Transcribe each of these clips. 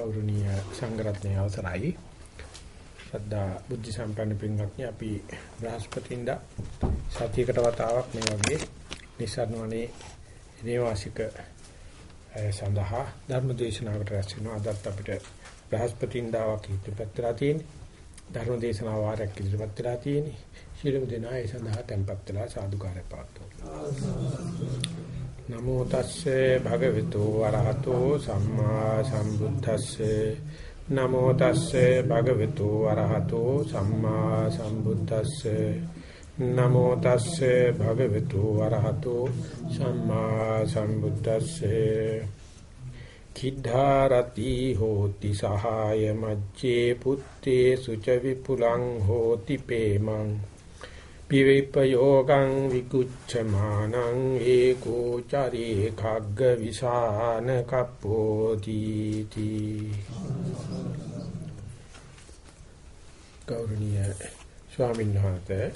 කෞරණීය සංගරත්නයේ අවසරයි. ශ්‍රද්ධා බුද්ධ සම්පන්න පින්වත්නි අපි බ්‍රහස්පතින්දා සතියකට වතාවක් මේ වගේ නිසරණවනේ නේවාසික සඳහා ධර්ම දේශනාවකට රැස් වෙනවා. අදත් අපිට බ්‍රහස්පතින්දාවක් ඉදිරිපත් කරලා තියෙන්නේ. ධර්ම දේශනා වාරයක් ඉදිරිපත් කරලා තියෙන්නේ. ශිළුම දෙනා ඒ සඳහා tempත් වෙලා සාදුකාරය පාත්වෝ නමෝ තස්සේ භගවතු වරහතෝ සම්මා සම්බුද්දස්සේ. නමෝ තස්සේ භගවතු වරහතෝ සම්මා සම්බුද්දස්සේ. නමෝ තස්සේ භගවතු වරහතෝ සම්මා සම්බුද්දස්සේ. කිද්ධාරති හෝති සහාය මජ්ජේ පුත්තේ සුච විපුලං හෝති පේමං. පිවිපයෝගං විකුච්ඡමානං ඒකෝ චරේ khagg විසාන කප්පෝති තී ගෞරවනීය ස්වාමීන් වහන්සේ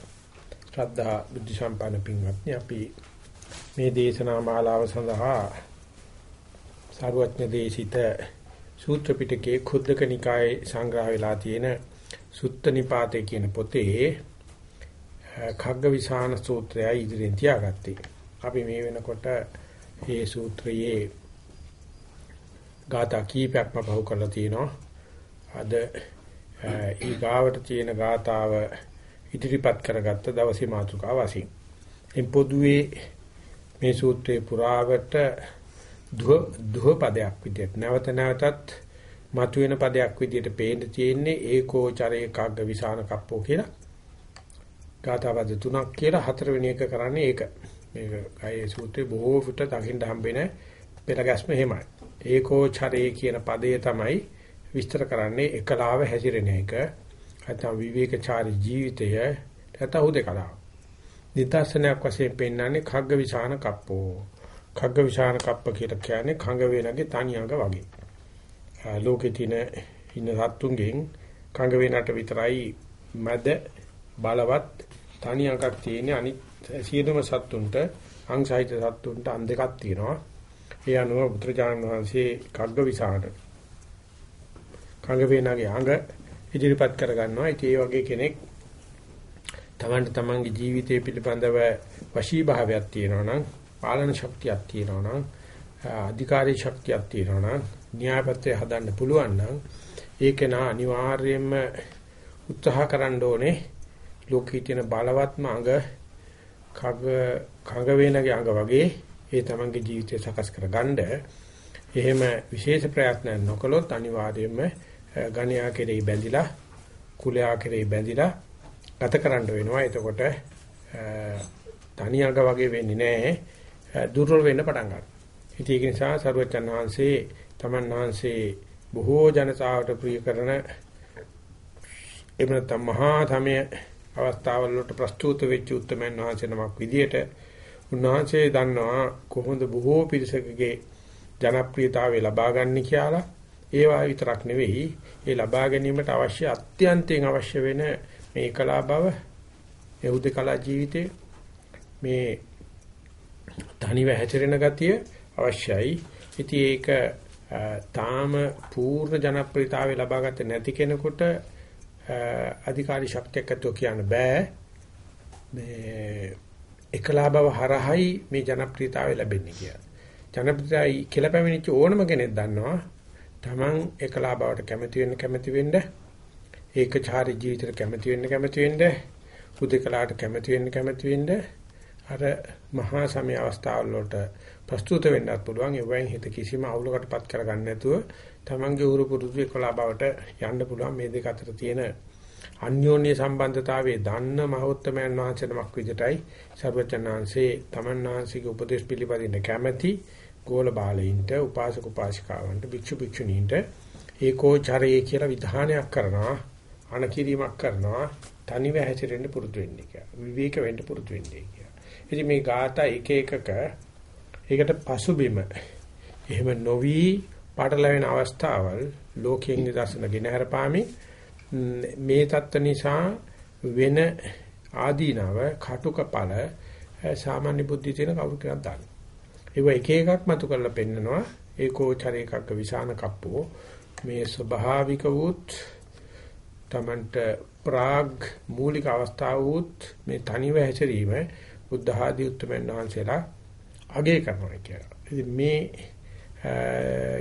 ශ්‍රද්ධා බුද්ධ සම්පන්න පින්වත්නි අපි මේ දේශනා මාලාව සඳහා සාරවත්න දේශිත සූත්‍ර පිටකයේ කුද්දක නිකායේ සංග්‍රහ වෙලා තියෙන සුත්ත නිපාතේ කියන පොතේ khaggavisana සූත්‍රයයි ඉදිරියෙන් තියාගත්තේ. අපි මේ වෙනකොට මේ සූත්‍රයේ ගාථා කීපයක්ම පහු කරලා තිනවා. අද ඊගාවට තියෙන ගාථාව ඉදිරිපත් කරගත්ත දවසේ මාතෘකාව වශයෙන්. එම් පොදුවේ මේ සූත්‍රයේ පුරාවට දුහ දුහ පදයක් විදිහට නැවත නැවතත් මතුවෙන පදයක් විදිහට පේන්න තියෙන්නේ ඒකෝ චරේ කග්ග විසාන කප්පෝ කියලා. ගාථාපද තුනක් කියලා හතරවෙනි එක කරන්නේ ඒක. මේක ගායේ සූත්‍රයේ බොහෝ කොට දකින්න හම්බෙන පෙරගැස්ම එහෙමයි. ඒකෝචරේ කියන පදය තමයි විස්තර කරන්නේ එකලාව හැසිරෙන එක. නැත්නම් විවේකචාරී ජීවිතය නැත්නම් උදේකලාව. නිදර්ශනයක් වශයෙන් පෙන්වන්නේ khagga විසාන කප්පෝ. khagga විසාන කප්ප කියලා කියන්නේ khඟ වේනගේ තනි අඟ වගේ. ලෝකේ තියෙන ඉන්න සත්තුන්ගෙන් khඟ වේනට විතරයි මැද බලවත් තනි අඟක් තියෙන අනිත් සියලුම සත්තුන්ට අංශහිත සත්තුන්ට අන් දෙකක් තියෙනවා. ඒ අනුව බුදුරජාණන් වහන්සේ කග්ග විසාරණ කග්ග වේනාගේ අඟ ඉදිරිපත් කර ගන්නවා. ඉතින් ඒ වගේ කෙනෙක් තමන්ට තමන්ගේ ජීවිතය පිළිබඳව වශී භාවයක් තියෙනවා නම් පාලන ශක්තියක් තියෙනවා නම් අධිකාරී ශක්තියක් තියෙනවා නම් න්‍යායපත්‍ය හදන්න පුළුවන් නම් ඒක නා අනිවාර්යයෙන්ම උත්සාහ කරන්න ඕනේ ලෝකයේ තියෙන බලවත්ම අඟ කග කඟ වේනගේ අඟ වගේ ඒ තමන්ගේ ජීවිතය සකස් කරගන්න. එහෙම විශේෂ ප්‍රයත්නයක් නොකළොත් අනිවාර්යයෙන්ම ගණ්‍යා කෙරෙහි බැඳිලා කුලයා කෙරෙහි බැඳිලා ගත කරන්න වෙනවා. එතකොට තනි අඟ වගේ වෙන්නේ නැහැ. දුර්වල වෙන්න පටන් ගන්නවා. ඉතින් ඒක නිසා සරුවචන් වහන්සේ තමන් වහන්සේ බොහෝ ජනතාවට ප්‍රිය කරන එබන තමහා තමයේ අවස්ථාවල වලට ප්‍රස්තුත වෙච්ච උත්තරමයන් වහන්සේ නමක් විදියට උන්වහන්සේ දන්නවා කොහොමද බොහෝ පිරිසකගේ ජනප්‍රියතාවය ලබා ගන්න කියලා. ඒවා විතරක් නෙවෙයි ඒ ලබා ගැනීමට අවශ්‍ය අත්‍යන්තයෙන් අවශ්‍ය වෙන මේ කලා බව එහුද කලා ජීවිතේ මේ තනිව හැසිරෙන ගතිය අවශ්‍යයි. ඉතින් ඒක තාම පූර්ණ ජනප්‍රියතාවය ලබා ගත්තේ නැති කෙනෙකුට අධිකාරී ශක්තියක් ඇතුව කියන්න බෑ. මේ එකලා බව හරහයි මේ ජනප්‍රියතාවය ලැබෙන්නේ කියලා. ජනප්‍රියයි කියලා පැමිණිච්ච ඕනම කෙනෙක් දන්නවා Taman එකලා බවට කැමති වෙන්න කැමති වෙන්න ඒකචාරී ජීවිතයට කැමති වෙන්න කැමති වෙන්න හුදේකලාට කැමති වෙන්න කැමති වෙන්න අර මහා සමය අවස්ථාවල වලට ප්‍රස්තුත වෙන්නත් පුළුවන් ඒ වයින් හිත කිසිම අවුලකටපත් කරගන්න නැතුව තමන්ගේ උරු පුරුදු එක්කලා බවට යන්න පුළුවන් මේ දෙක අතර තියෙන අන්‍යෝන්‍ය සම්බන්ධතාවයේ දන්න මහෞත්මයන් වහන්සේ නමක් විදිහටයි සර්වචනාංශේ තමන් වහන්සේගේ උපදේශ පිළිපදින්න කැමැති ගෝල බාලයින්ට උපාසක උපාසිකාවන්ට භික්ෂු භික්ෂුණීන්ට ඒකෝචරයේ කියලා විධානයක් කරනවා අනකිරීමක් කරනවා තනිව හැසිරෙන්න පුරුදු වෙන්නේ කියලා විවේක වෙන්න පුරුදු වෙන්නේ කියලා. ඉතින් මේ ગાතා එක එකක ඒකට පසුබිම එහෙම නොවි පාටලැවෙන අවස්ථාවල් ලෝකයෙන් නිදර්ශන ගෙන හරපාමි මේ தත්ත නිසා වෙන ආදීනව කටුක ඵල සාමාන්‍ය බුද්ධි තියෙන කවුරු කෙනෙක් දන්නවා. ඒව එක එකක් මතු කරලා පෙන්නනවා ඒකෝචර එකක විසාන කප්පෝ මේ ස්වභාවික වූත් තමන්ට ප්‍රාග් මූලික අවස්ථාව වූත් මේ තනිව හැසිරීම බුද්ධ ආදී උත්තරමන් වහන්සේලා අගය කරනවා කියලා. ඉතින් මේ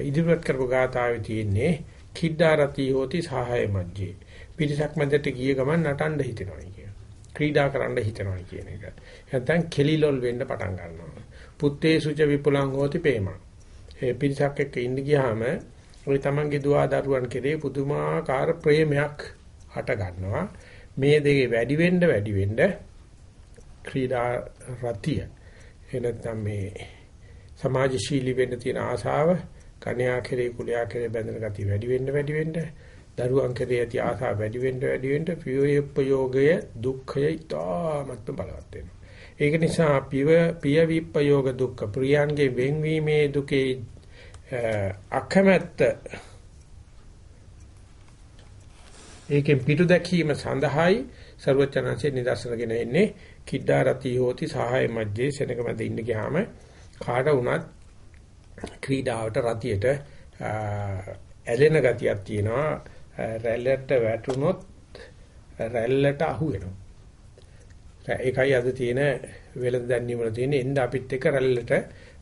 ඉදිරිපත් කරපු ගාථාවේ තියෙන්නේ කිද්දාරති හෝති සහාය මජ්ජේ. පිරිසක් මැදට ගිය ගමන් නටන්න හිතෙනවා කියන. ක්‍රීඩා කරන්න හිතනවා කියන එක. නැත්නම් කෙලිලොල් වෙන්න පටන් ගන්නවා. පුත්තේ සුච විපුලං හෝති පේමා. ඒ පිරිසක් එක්ක ඉඳ ගියාම ওই තමන්ගේ දුවා දරුවන් කෙරේ පුදුමාකාර ප්‍රේමයක් හට ගන්නවා. මේ දෙකේ වැඩි වෙන්න වැඩි වෙන්න ක්‍රීඩා රතිය එනත්නම් මේ සමාජශීලී වෙන්න තියෙන ආශාව කන්‍යා කෙරේ කුලයා කෙරේ බැඳෙන ගතිය වැඩි වෙන්න වැඩි වෙන්න. දරුවන් කෙරේ ඇති ආශාව වැඩි වෙන්න වැඩි වෙන්න. පියෝයප්පයෝගය දුක්ඛය ඉතාමත් බලවත් වෙනවා. ඒක නිසා පිය පිය විප්පයෝග දුක්ඛ ප්‍රියන්ගේ වෙන්වීමේ දුකේ අකමැත්ත. ඒකෙන් පිටු දැකීම සඳහායි ਸਰවචනanse නිදර්ශනගෙන එන්නේ කිඩාරති හෝති සහාය මැජේ සෙනක මැද ඉන්න ගියාම කාට වුණත් ක්‍රීඩාවට රතියට ඇලෙන ගතියක් තියෙනවා රැල්ලට වැටුනොත් රැල්ලට අහු වෙනවා ඒකයි අද තියෙන වෙලඳ දැන්වීම වල තියෙන එන්න අපිත් එක්ක රැල්ලට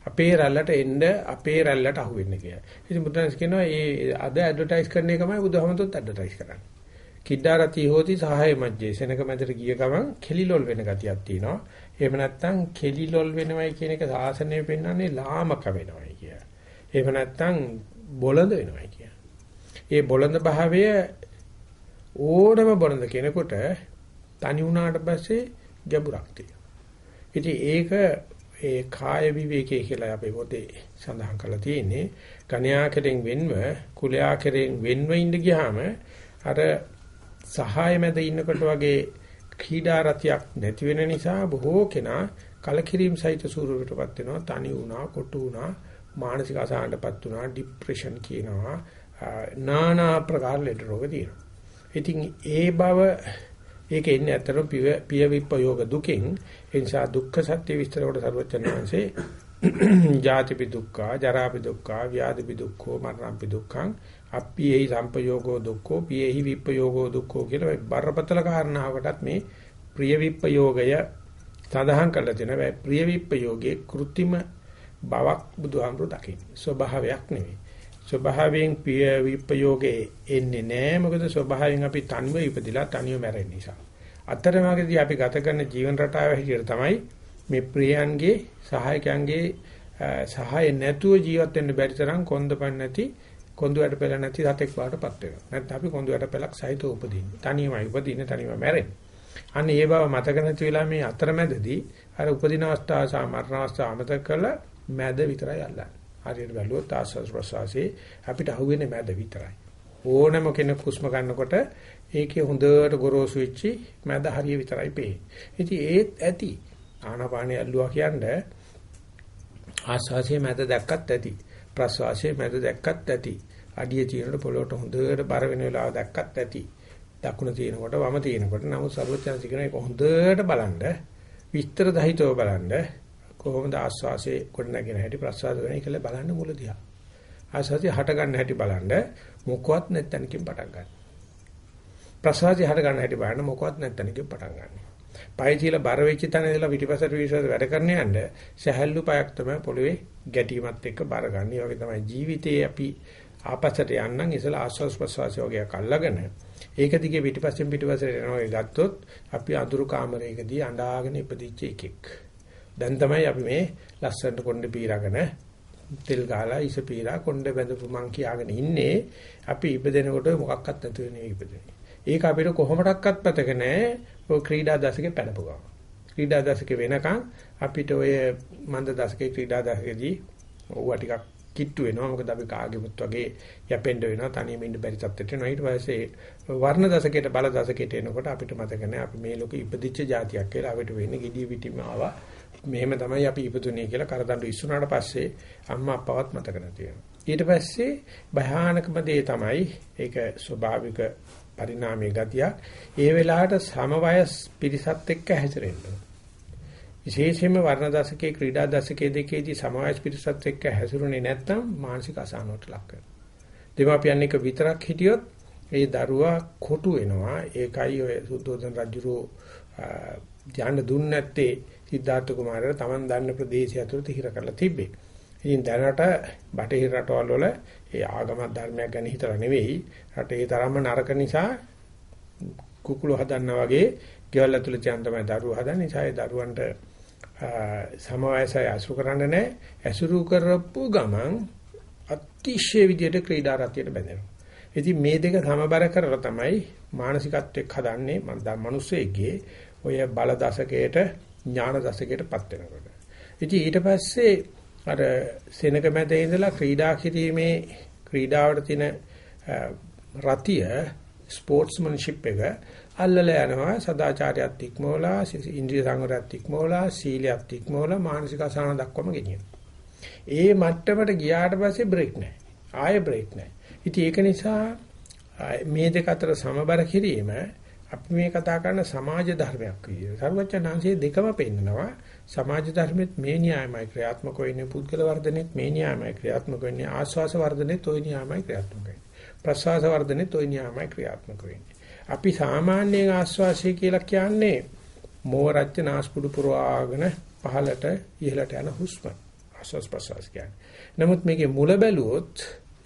අපේ රැල්ලට එන්න අපේ රැල්ලට අහු වෙන්න කියලා. ඉතින් බුදුන්ස් කියනවා මේ අද ඇඩ්වර්ටයිස් කරන එකමයි බුදුහමතුත් ඇඩ්වර්ටයිස් කරන්නේ. කිඩාරති හෝති සහාය මැජේ සෙනක මැදට ගිය ගමන් කෙලිලොල් වෙන ගතියක් තියෙනවා. එහෙම නැත්නම් කෙලිලොල් වෙනවයි කියන එක සාසනය පෙන්වන්නේ ලාමක වෙනවයි කිය. එහෙම නැත්නම් බොළඳ වෙනවයි කිය. ඒ බොළඳ භාවය ඕනම බොළඳ කෙනෙකුට තනි වුණාට පස්සේ ගැඹුරක් තියෙනවා. ඉතින් ඒක ඒ කාය විවේකයේ කියලා අපි පොතේ සඳහන් කරලා තියෙන්නේ. කණ්‍යා කෙරෙන් වෙන්ව කුලයා කෙරෙන් වෙන්ව ඉඳ ගියාම අර සහාය මැද ඉන්නකොට වගේ ක්‍රීඩා රතියක් නැති වෙන නිසා බොහෝ කෙනා කලකිරීම සහිත ස්වරූපයටපත් වෙනවා තනි වුණා කොටු වුණා මානසික අසහනටපත් වුණා ડિප්‍රෙෂන් කියනවා নানা ප්‍රකාර ලෙඩ රෝග තියෙනවා. ඉතින් ඒ බව ඒක එන්නේ අතර පිය විප්පයෝග දුකෙන් ඒ නිසා දුක්ඛ සත්‍ය විස්තර කොට සර්වචනාංශේ ජාතිපි දුක්ඛා ජරාපි දුක්ඛා ව්‍යාධිපි දුක්ඛෝ මරණපි දුක්ඛං අප්පියෙහි සම්පයෝගෝ දුක්ඛෝ පියෙහි විප්පයෝගෝ දුක්ඛෝ කියලා බරපතල කාරණාවකටත් මේ ප්‍රිය විප්පයෝගය සඳහන් කරලා තියෙනවා. ප්‍රිය විප්පයෝගයේ કૃත්‍රිම බවක් බුදුහාමුදුරු දකින්නේ. ස්වභාවයක් නෙවෙයි. ස්වභාවයෙන් ප්‍රිය විප්පයෝගේ එන්නේ නැහැ. මොකද ස්වභාවයෙන් අපි තනිව ඉපදිලා තනිව මැරෙන නිසා. අතරමඟදී අපි ගත කරන ජීවන රටාව හැටියට තමයි මේ ප්‍රියයන්ගේ සහායකයන්ගේ සහාය නැතුව ජීවත් වෙන්න බැරි තරම් කොන්දපන් නැති කොඳු යට පෙළ නැති සතෙක් වාටපත් වෙනවා. නැත්නම් අපි කොඳු යට පෙළක් සහිතව උපදින්නේ. තනියමයි උපදින්නේ තනියම මැරෙන්නේ. අන්න ඒ බව මතක නැති වෙලා මේ අතරමැදදී අර උපදින අවස්ථාව සහ මරණ අවස්ථාව අමතක කරලා මැද විතරයි අල්ලන්නේ. හරියට බැලුවොත් ආස්වාස් ප්‍රසවාසයේ අපිට අහුවෙන්නේ මැද විතරයි. ඕනම කෙනෙක් හුස්ම ගන්නකොට ඒකේ හොඳට ගොරෝසු වෙච්චි මැද හරිය විතරයි පේන්නේ. ඉතින් ඒත් ඇති. ආනාපානිය ඇල්ලුවා කියන්නේ ආස්වාසියේ මැද දැක්කත් ඇති. ප්‍රසවාසයේ මැද දැක්කත් ඇති. අඩිය තියෙනකොට පොළොවට හොඳට බර වෙන වෙලාව දැක්කත් ඇති. දකුණ තියෙනකොට වම තියෙනකොට නමුත් සර්වඥාන්ති කියන එක හොඳට බලන්න විස්තර දහිතව බලන්න කොහොමද ආස්වාසේ ගොඩනගෙන හැටි ප්‍රසවාස වෙන එකල බලන්න මුල දිහා. ආස්වාසිය හට ගන්න හැටි බලන්න මොකවත් නැත්තනකින් පටන් ගන්න. ප්‍රසවාසය හට ගන්න හැටි බලන්න මොකවත් නැත්තනකින් පටන් ගන්න. පය තියලා බර වෙච්ච තැන ඉඳලා පිටිපසට විශ්වාස වැඩ කරන යන්න සහැල්ලු පයක් තමයි පොළවේ ගැටීමත් එක්ක බර ගන්න. ඒ වගේ තමයි ජීවිතේ අපි ආපස්සට යන්නම් ඉතලා ආස්වාස් ප්‍රසවාසය වගේ අල්ලගෙන ඒක දිගේ පිටිපස්සෙන් පිටිපස්සට යනවා ගත්තොත් අපි අඳුරු කාමරයකදී අඬාගෙන ඉපදිච්ච එකෙක්. දැන් තමයි අපි මේ ලස්සනට කොණ්ඩේ පීරාගෙන තෙල් ගාලා ඉස පීරා කොණ්ඩේ බැඳපු මං කියාගෙන ඉන්නේ අපි ඉපදෙනකොට මොකක්වත් නැතු වෙන ඉපදෙන්නේ. ඒක අපිට කොහොමඩක්වත් පැතක නැහැ. ඔය ක්‍රීඩා දශකේ පැනපු ගමන්. ක්‍රීඩා දශකේ වෙනකන් අපිට ඔය මන්ද දශකේ ක්‍රීඩා දශකේදී ඕවා ටිකක් කිට්ටු වෙනවා. මොකද අපි කාගෙමුත් වගේ යැපෙන්න වෙනවා. තනියම ඉන්න බැරි තත්ත්වයට එනවා. ඊට පස්සේ වර්ණ දශකයට බල දශකයට එනකොට අපිට මතක නැහැ අපි මේ ලෝකෙ ඉපදිච්ච જાතියක් කියලා අපිට වෙන්නේ gediy පිටිම ආවා. මෙහෙම තමයි අපි ඉපදුනේ කියලා කරදඬු ඉස්සුනාට පස්සේ අම්මා අප්පවත් මතක නැති වෙනවා. ඊට පස්සේ භයානකම දේ තමයි ඒක ස්වභාවික පරිණාමයේ ගතියක්. ඒ වෙලාවට සමවයස් පිරිසත් එක්ක හැසිරෙන්න. විශේෂයෙන්ම වර්ණ දශකයේ ක්‍රීඩා දශකයේ දෙකේදී සමාජ පිරිසත් එක්ක හැසිරුනේ නැත්නම් මානසික අසහනකට ලක් වෙනවා. දෙමාපියන් එක විතරක් හිටියොත් ඒ දරුවා කොටු වෙනවා. ඒකයි ඔය සුද්ධෝදන රජුරෝ ඥාන දුන්නේ නැත්තේ සිද්ධාර්ථ කුමාරයාට Taman දන්න ප්‍රදේශය ඇතුළත හිර කරලා තිබ්බේ. ඉතින් දැනට බටහිර රටවල් වල ඒ ආගම ධර්මයක් ගැන හිතලා නෙවෙයි රටේ තරම්ම නරක නිසා කුකුළු හදන්න වගේ ගෙවල් ඇතුළේ තියන් තමයි දරුවෝ හදන්නේ. නිසා ඒ දරුවන්ට සමවයසයි අසුරු කරන්න නැහැ. අසුරු කරපු ගමන් අතිශය විදියට ක්‍රීඩා රතියට බැඳෙනවා. ඉතින් මේ දෙක සමබර කරලා තමයි මානසිකත්වයක් හදන්නේ මනුස්සයෙක්ගේ ඔය බල දශකයට ඥාන දශකයටපත් වෙනකොට. ඉතින් ඊට පස්සේ අර සෙනක මැද ඉඳලා ක්‍රීඩා කිරීමේ ක්‍රීඩාවට තියෙන රතිය ස්පෝර්ට්ස්මන්ෂිප් එක අල්ලලා යනවා සදාචාරයත් ඉක්මවලා ඉන්ද්‍රිය සංවරයත් ඉක්මවලා සීලයත් ඉක්මවලා මානසික අසහන දක්වම ගෙනියනවා. ඒ මට්ටමට ගියාට පස්සේ බ්‍රේක් නැහැ. ආයෙ බ්‍රේක් නැහැ. ඉතින් ඒක නිසා මේ දෙක අතර සමබර කිරීම අපි මේ කතා කරන සමාජ ධර්මයක් විදියට. සර්වඥාන්සේ දෙකම පෙන්නනවා. සමාජ ධර්මෙත් මේ න්‍යායමයි ක්‍රියාත්මක වෙන්නේ පුද්ගල වර්ධනෙත් මේ න්‍යායමයි ක්‍රියාත්මක වෙන්නේ ආස්වාස වර්ධනෙත් ওই න්‍යායමයි ක්‍රියාත්මක වෙන්නේ. ප්‍රසවාස වර්ධනෙත් ওই න්‍යායමයි ක්‍රියාත්මක වෙන්නේ. අපි සාමාන්‍යයෙන් ආස්වාසය කියලා කියන්නේ මෝහ රච්ච නාස්පුඩු පුරවාගෙන පහළට ඉහළට යන හුස්ම. ආස්වාස් ප්‍රසවාස කියන්නේ. නමුත් මේකේ මුල බැලුවොත්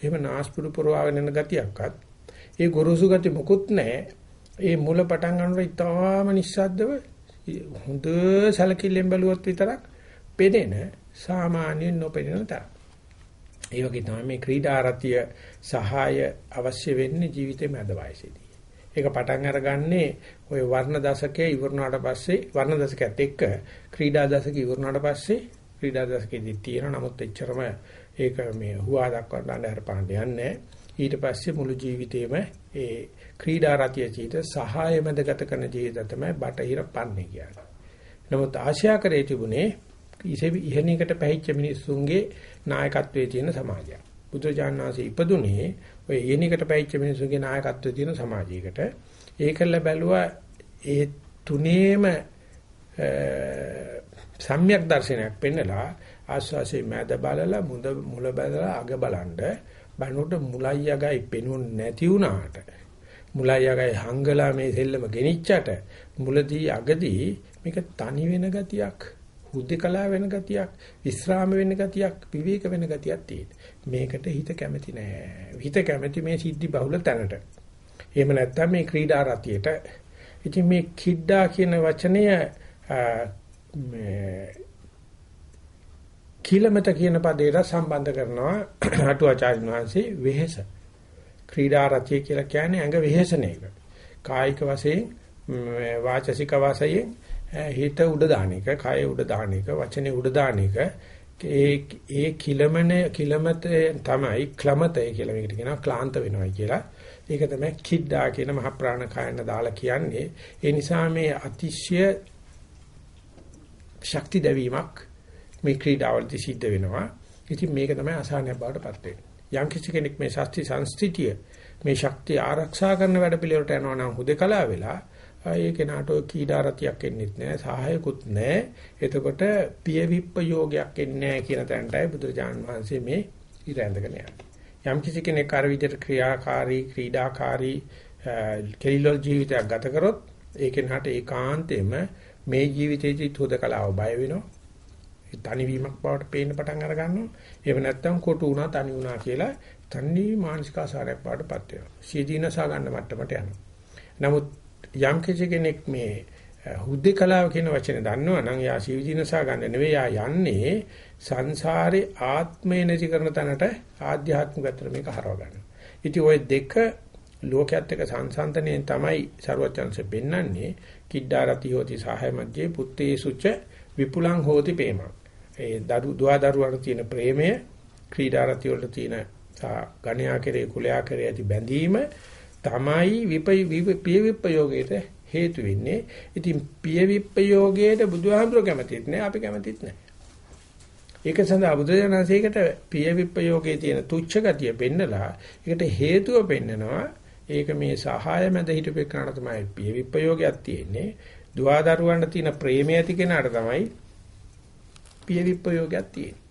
එහෙම නාස්පුඩු පුරවාගෙන යන ගතියක්වත් ඒ ගොරෝසු ගති මොකුත් නැහැ. ඒ මුල පටන් ගන්නකොට ඉතාම නිස්සද්දව හොඳ සැලකිල්ලෙන් බැලුවොත් විතරක් පෙනෙන සාමාන්‍යයෙන් නොපෙනෙන තරම්. ඒ වගේ තමයි මේ ක්‍රීඩා රතිය සහාය අවශ්‍ය වෙන්නේ ජීවිතේ මැද වයසේදී. ඒක පටන් අරගන්නේ ওই වර්ණ දශකයේ ඉවරනාට පස්සේ වර්ණ දශකයත් එක්ක ක්‍රීඩා දශකයේ ඉවරනාට පස්සේ ක්‍රීඩා දශකයේදී තියෙන නමුත් එච්චරම ඒක මේ හුවා දක්වන්න හරපාන්න යන්නේ ඊට පස්සේ මුළු ජීවිතේම ඒ ක්‍රීඩා රතිය චීත සහාය මැද ගත කරන ජීවිතය තමයි බටහිර පන්නේ කියන්නේ. නමුත් ආශ්‍යාකරයේ තිබුණේ ඉහෙනීකට පැහිච්ච මිනිස්සුන්ගේ නායකත්වයේ තියෙන සමාජයක්. බුදුජානනාංශය ඉපදුනේ ඔය ඉහෙනීකට පැහිච්ච මිනිස්සුන්ගේ නායකත්වයේ තියෙන සමාජයකට. ඒකල බැලුවා ඒ තුනේම සම්‍යක් දර්ශනයක් පෙන්නලා ආස්වාසේ මැද බලලා මුද මුල බලලා අග බලනද බනොට මුලයි යගයි පෙනුනේ නැති වුණාට මුලයි යගයි හංගලා මේ සෙල්ලම ගෙනිච්චට මුලදී අගදී මේක තනි වෙන ගතියක් හුදේකලා වෙන ගතියක් විස්රාම වෙන ගතියක් විවේක වෙන ගතියක් තියෙන. මේකට හිත කැමති නෑ. හිත කැමති මේ සිද්ධි බහුල තැනට. එහෙම නැත්නම් මේ ක්‍රීඩා රතියට ඉතින් මේ කිඩ්ඩා කියන වචනය මේ කිලමත කියන පදයට සම්බන්ධ කරනවා අටුවාචාර්ය වහන්සේ වෙහෙස. ක්‍රීඩා රතිය කියලා කියන්නේ ඇඟ වෙහෙසන එක. කායික වශයෙන් වාචසික වශයෙන් හිත උඩ දාන එක, කය උඩ දාන එක, වචනේ උඩ දාන එක. ඒ ඒ කිලමන කිලමත තමයි ක්ලමතය කියලා මේකට කියනවා ක්ලාන්ත වෙනවා කියලා. ඒක තමයි කිද්දා කියන මහ ප්‍රාණ කායන දාලා කියන්නේ. ඒ නිසා මේ අතිශය ශක්ති දැවීමක් මේ ක්‍රීඩාවලදී සිද්ධ වෙනවා. ඉතින් මේක තමයි අසහනයක් බවට පත් වෙන්නේ. යම් කිසි කෙනෙක් මේ ශාස්ත්‍රීය සංස්කෘතිය මේ ශක්තිය ආරක්ෂා කරන වැඩ පිළිවෙලට යනවා නම් හුදකලා වෙලා ඒක නාටෝ කීඩාරතියක් එන්නෙත් නෑ සහායකුත් නෑ. එතකොට පිය විප්ප යෝගයක් එන්නේ නෑ කියන තැනටයි බුදුරජාන් වහන්සේ මේ ඉර ඇඳගෙන යන්නේ. යම් කිසි කෙනෙක් අර විදිහට ක්‍රියාකාරී ක්‍රීඩාකාරී කෙලිලොල් ජීවිතයක් ගත කරොත් ඒක නට ඒකාන්තයෙන්ම මේ ජීවිතයේදී හුදකලාව බය වෙනවා. තනිවීමක් බවට පේන්න පටන් අර ගන්නවා. එහෙම නැත්නම් කොටු වුණා තනි වුණා කියලා තනි මානසික ආසාරයක් බවටපත් වෙනවා. සියදීනසා ගන්න මට්ටමට යනවා. නමුත් යම් කෙනෙක් මේ හුදේකලාව කියන වචනේ දන්නවා නම් යා සියදීනසා ගන්න නෙවෙයි යා යන්නේ සංසාරේ ආත්මය නැති කරන තැනට ආධ්‍යාත්මිකතර මේක හරව ගන්න. ඉතින් ওই දෙක ලෝකයේත් එක සංසන්තණයෙන් තමයි ਸਰවඥංශ පෙන්වන්නේ කිඩ්ඩාරති හෝති සාහය මැජේ පුත්තේ සුච විපුලං හෝති ප්‍රේමං. ඒ දරු දුවා දරුවන්ට තියෙන ප්‍රේමය ක්‍රීඩාරති වලට තියෙන ගණ්‍යා කෙරේ කුලයා කෙරේ ඇති බැඳීම තමයි විපය පිය විපයෝගයට හේතු වෙන්නේ. ඉතින් පිය විපයෝගයට බුදුහාමුදුර කැමතිත් නෑ අපි කැමතිත් නෑ. ඒක සඳහා බුදුජානසීකට පිය විපයෝගයේ තියෙන තුච්ඡ ගතිය පෙන්නලා ඒකට හේතුව පෙන්නනවා. ඒක මේ සහාය මැද හිටපෙකනට තමයි පිය විපයෝගයක් තියෙන්නේ. දුවදරුවන්ට තියෙන ප්‍රේමය ඇති කෙනාට තමයි පිය විප්‍රයෝගයක් තියෙනවා.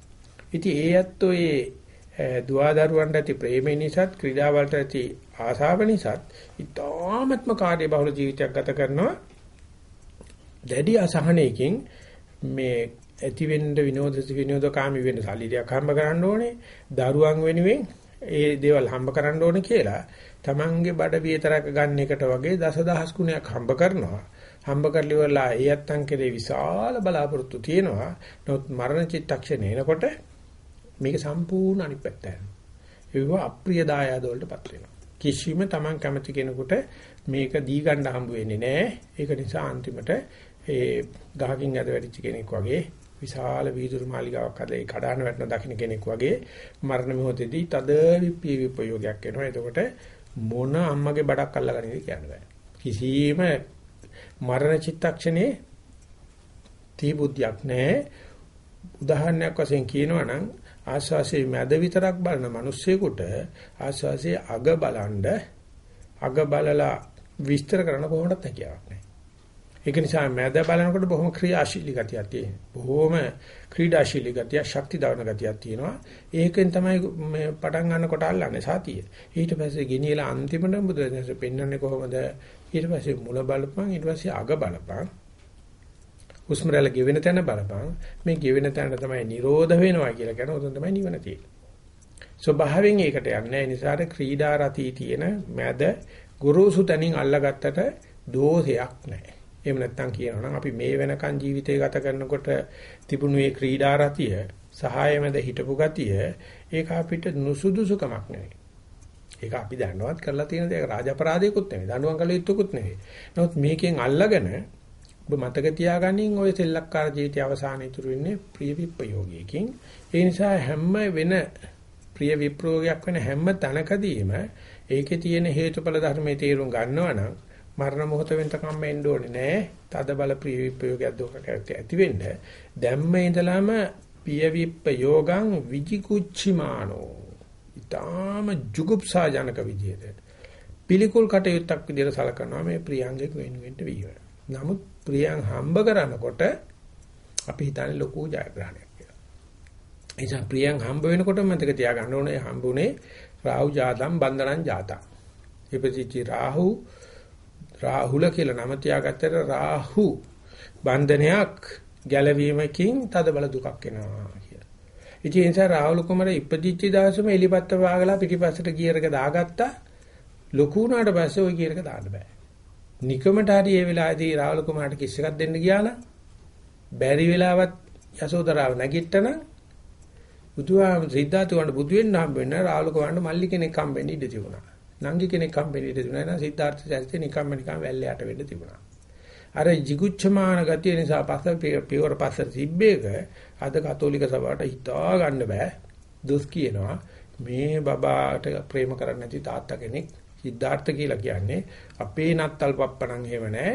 ඉතින් ඒ ඇත්තෝ ඒ දුවදරුවන්ට ඇති ප්‍රේමය නිසාත් ක්‍රීඩාවලට ඇති ආසාව නිසාත් ඊටාත්ම කාර්යබහුල ජීවිතයක් ගත කරනවා. දැඩි අසහනයකින් මේ ඇති වෙන්න විනෝද විනෝදකාමී වෙන්න ශරීරයක් හම්බ කරන්න ඕනේ. දරුවන් වෙනුවෙන් ඒ දේවල් හම්බ කරන්න ඕනේ කියලා Tamange බඩ විතරක ගන්න එකට වගේ දසදහස් ගුණයක් හම්බ කරනවා. හම්බ කරලිවලා ඒ අත්තන් කෙරේ විශාල බලාපොරොත්තු තියෙනවා. නමුත් මරණ චිත්තක්ෂණය එනකොට මේක සම්පූර්ණ අනිත් පැත්ත යනවා. ඒව අප්‍රිය දායාද වලටපත් වෙනවා. කිසිම Taman කැමති කෙනෙකුට මේක දී ගන්න හම්බ වෙන්නේ නැහැ. ඒක නිසා අන්තිමට ඒ ගහකින් ඇද වැටිච්ච කෙනෙක් වගේ විශාල වීදුරු මාලිගාවක් අද ඒ කඩාන වැටෙන දකින්න කෙනෙක් වගේ මරණ මොහොතේදී තද විප්පී විපයෝගයක් එනවා. එතකොට මොන අම්මගේ බඩක් අල්ලගන්නද කියන්න බෑ. කිසිම මරණ චිත්තක්ෂණේ තී බුද්ධියක් නැහැ. උදාහරණයක් වශයෙන් කියනවා නම් ආස්වාසේ මැද විතරක් බලන මිනිස්සෙකුට ආස්වාසේ අග බලන්ඩ අග බලලා විස්තර කරන්න කොහොමදත් හැකියාවක් නැහැ. ඒක නිසා මැද බලනකොට බොහොම ක්‍රියාශීලී ගතියක් තියෙනවා. බොහොම ක්‍රීඩාශීලී ගතිය, ශක්ති දවන ගතියක් තියෙනවා. ඒකෙන් තමයි මේ පටන් ගන්නකොට අල්ලන්නේ සතිය. ඊට පස්සේ ගෙනියලා අන්තිමට බුදුරජාණන් පෙන්වන්නේ කොහොමද? ඊට පස්සේ මුල බලපන්, ඊට පස්සේ අග බලපන්. හුස්ම රැල්ල ගෙවෙන තැන බලපන්. මේ ගෙවෙන තැන තමයි නිරෝධ වෙනවා කියලා කියන උතන තමයි නිවන තියෙන්නේ. ස්වභාවයෙන් ඒකට යන්නේ. ඒ නිසා ක්‍රීඩා රතී තියෙන මැද ගුරුසු තනින් අල්ලගත්තට දෝෂයක් නැහැ. එහෙම නැත්නම් කියනවා නම් අපි මේ වෙනකන් ජීවිතය ගත කරනකොට තිබුණු මේ ක්‍රීඩා රතිය සහාය මැද හිටපු ගතිය ඒක අපිට නුසුදුසුකමක් නෙවෙයි. ඒක අපි දන්නවත් කරලා තියෙන දෙයක් රාජ අපරාධයකුත් නෙවෙයි. දඬුවම් කළ යුතුකුත් නෙවෙයි. නමුත් මේකෙන් අල්ලගෙන ඔබ මතක තියාගනින් ඔය සෙල්ලක්කාර ජීවිතය අවසානයේ ඉතුරු වෙන්නේ ප්‍රිය විප්‍රයෝගයකින්. ඒ නිසා හැම වෙන ප්‍රිය විප්‍රයෝගයක් වෙන හැම තැනකදීම ඒකේ තියෙන හේතුඵල ධර්මයේ තේරුම් ගන්නවා නම් මරණ මොහොත වෙනකම් එන්න ඕනේ නෑ. තද බල ප්‍රිය විප්‍රයෝගයක් දුකක් ඇති වෙන්න. දැම්ම ඉඳලම පිය විප්‍රයෝගං විජිකුච්චිමානෝ. ඊටාම ජුගුප්සා ජනක විදියට. පිළිකුල් කටයුත්තක් විදියට සලකනවා මේ ප්‍රියංගෙක වෙන වෙන්න වීම. නමුත් ප්‍රියං හම්බ කරනකොට අපි හිතන්නේ ලොකු ජයග්‍රහණයක් කියලා. ඒ නිසා ප්‍රියං හම්බ වෙනකොට මතක තියාගන්න ඕනේ හම්බුනේ රාහු ජාතම් බන්ධනං ජාතම්. ඉපදිච්ච රාහු රාහුල කියලා නම තියාගත්තට රාහු බන්ධනයක් ගැලවීමකින් තද බල දුකක් එනවා කියලා. ඉතින් ඒ නිසා රාහුල කුමාර ඉපදිච්ච දවසේම එලිපත්ත වාගලා පිටිපස්සට ගියරක දාගත්තා. ලොකු වුණාට පස්සේ ওই ගියරක දාන්න බෑ. නිකමට හරි ඒ වෙලාවේදී රාහුල කුමාරට කිස් එකක් දෙන්න ගියා නම් බැරි වෙලාවත් යසෝදරාව නැගිට්ටනම් බුදුහාම සිද්ධාර්ථ බුදු වෙන්න හම්බ වෙන්න රාහුල කුමාරට මල්ලි කෙනෙක් හම්බෙන්න ඉඩ තිබුණා. නංගි කෙනෙක් හම්බෙන්න ඉඳ තිබුණා නේද සිද්ධාර්ථ චරිතේ නිකම්ම නිකම් වැල්ලයට වෙන්න තිබුණා. අර jigucchamaana ගතිය නිසා පස්ස පියවර පස්ස තිබ්බේක අද කතෝලික සභාවට හිතා ගන්න බෑ. දුස් කියනවා මේ බබාට ප්‍රේම කරන්නේ නැති තාත්තා කෙනෙක් සිද්ධාර්ථ කියලා කියන්නේ අපේ නත්තල් පප්පණන් එහෙම නැහැ.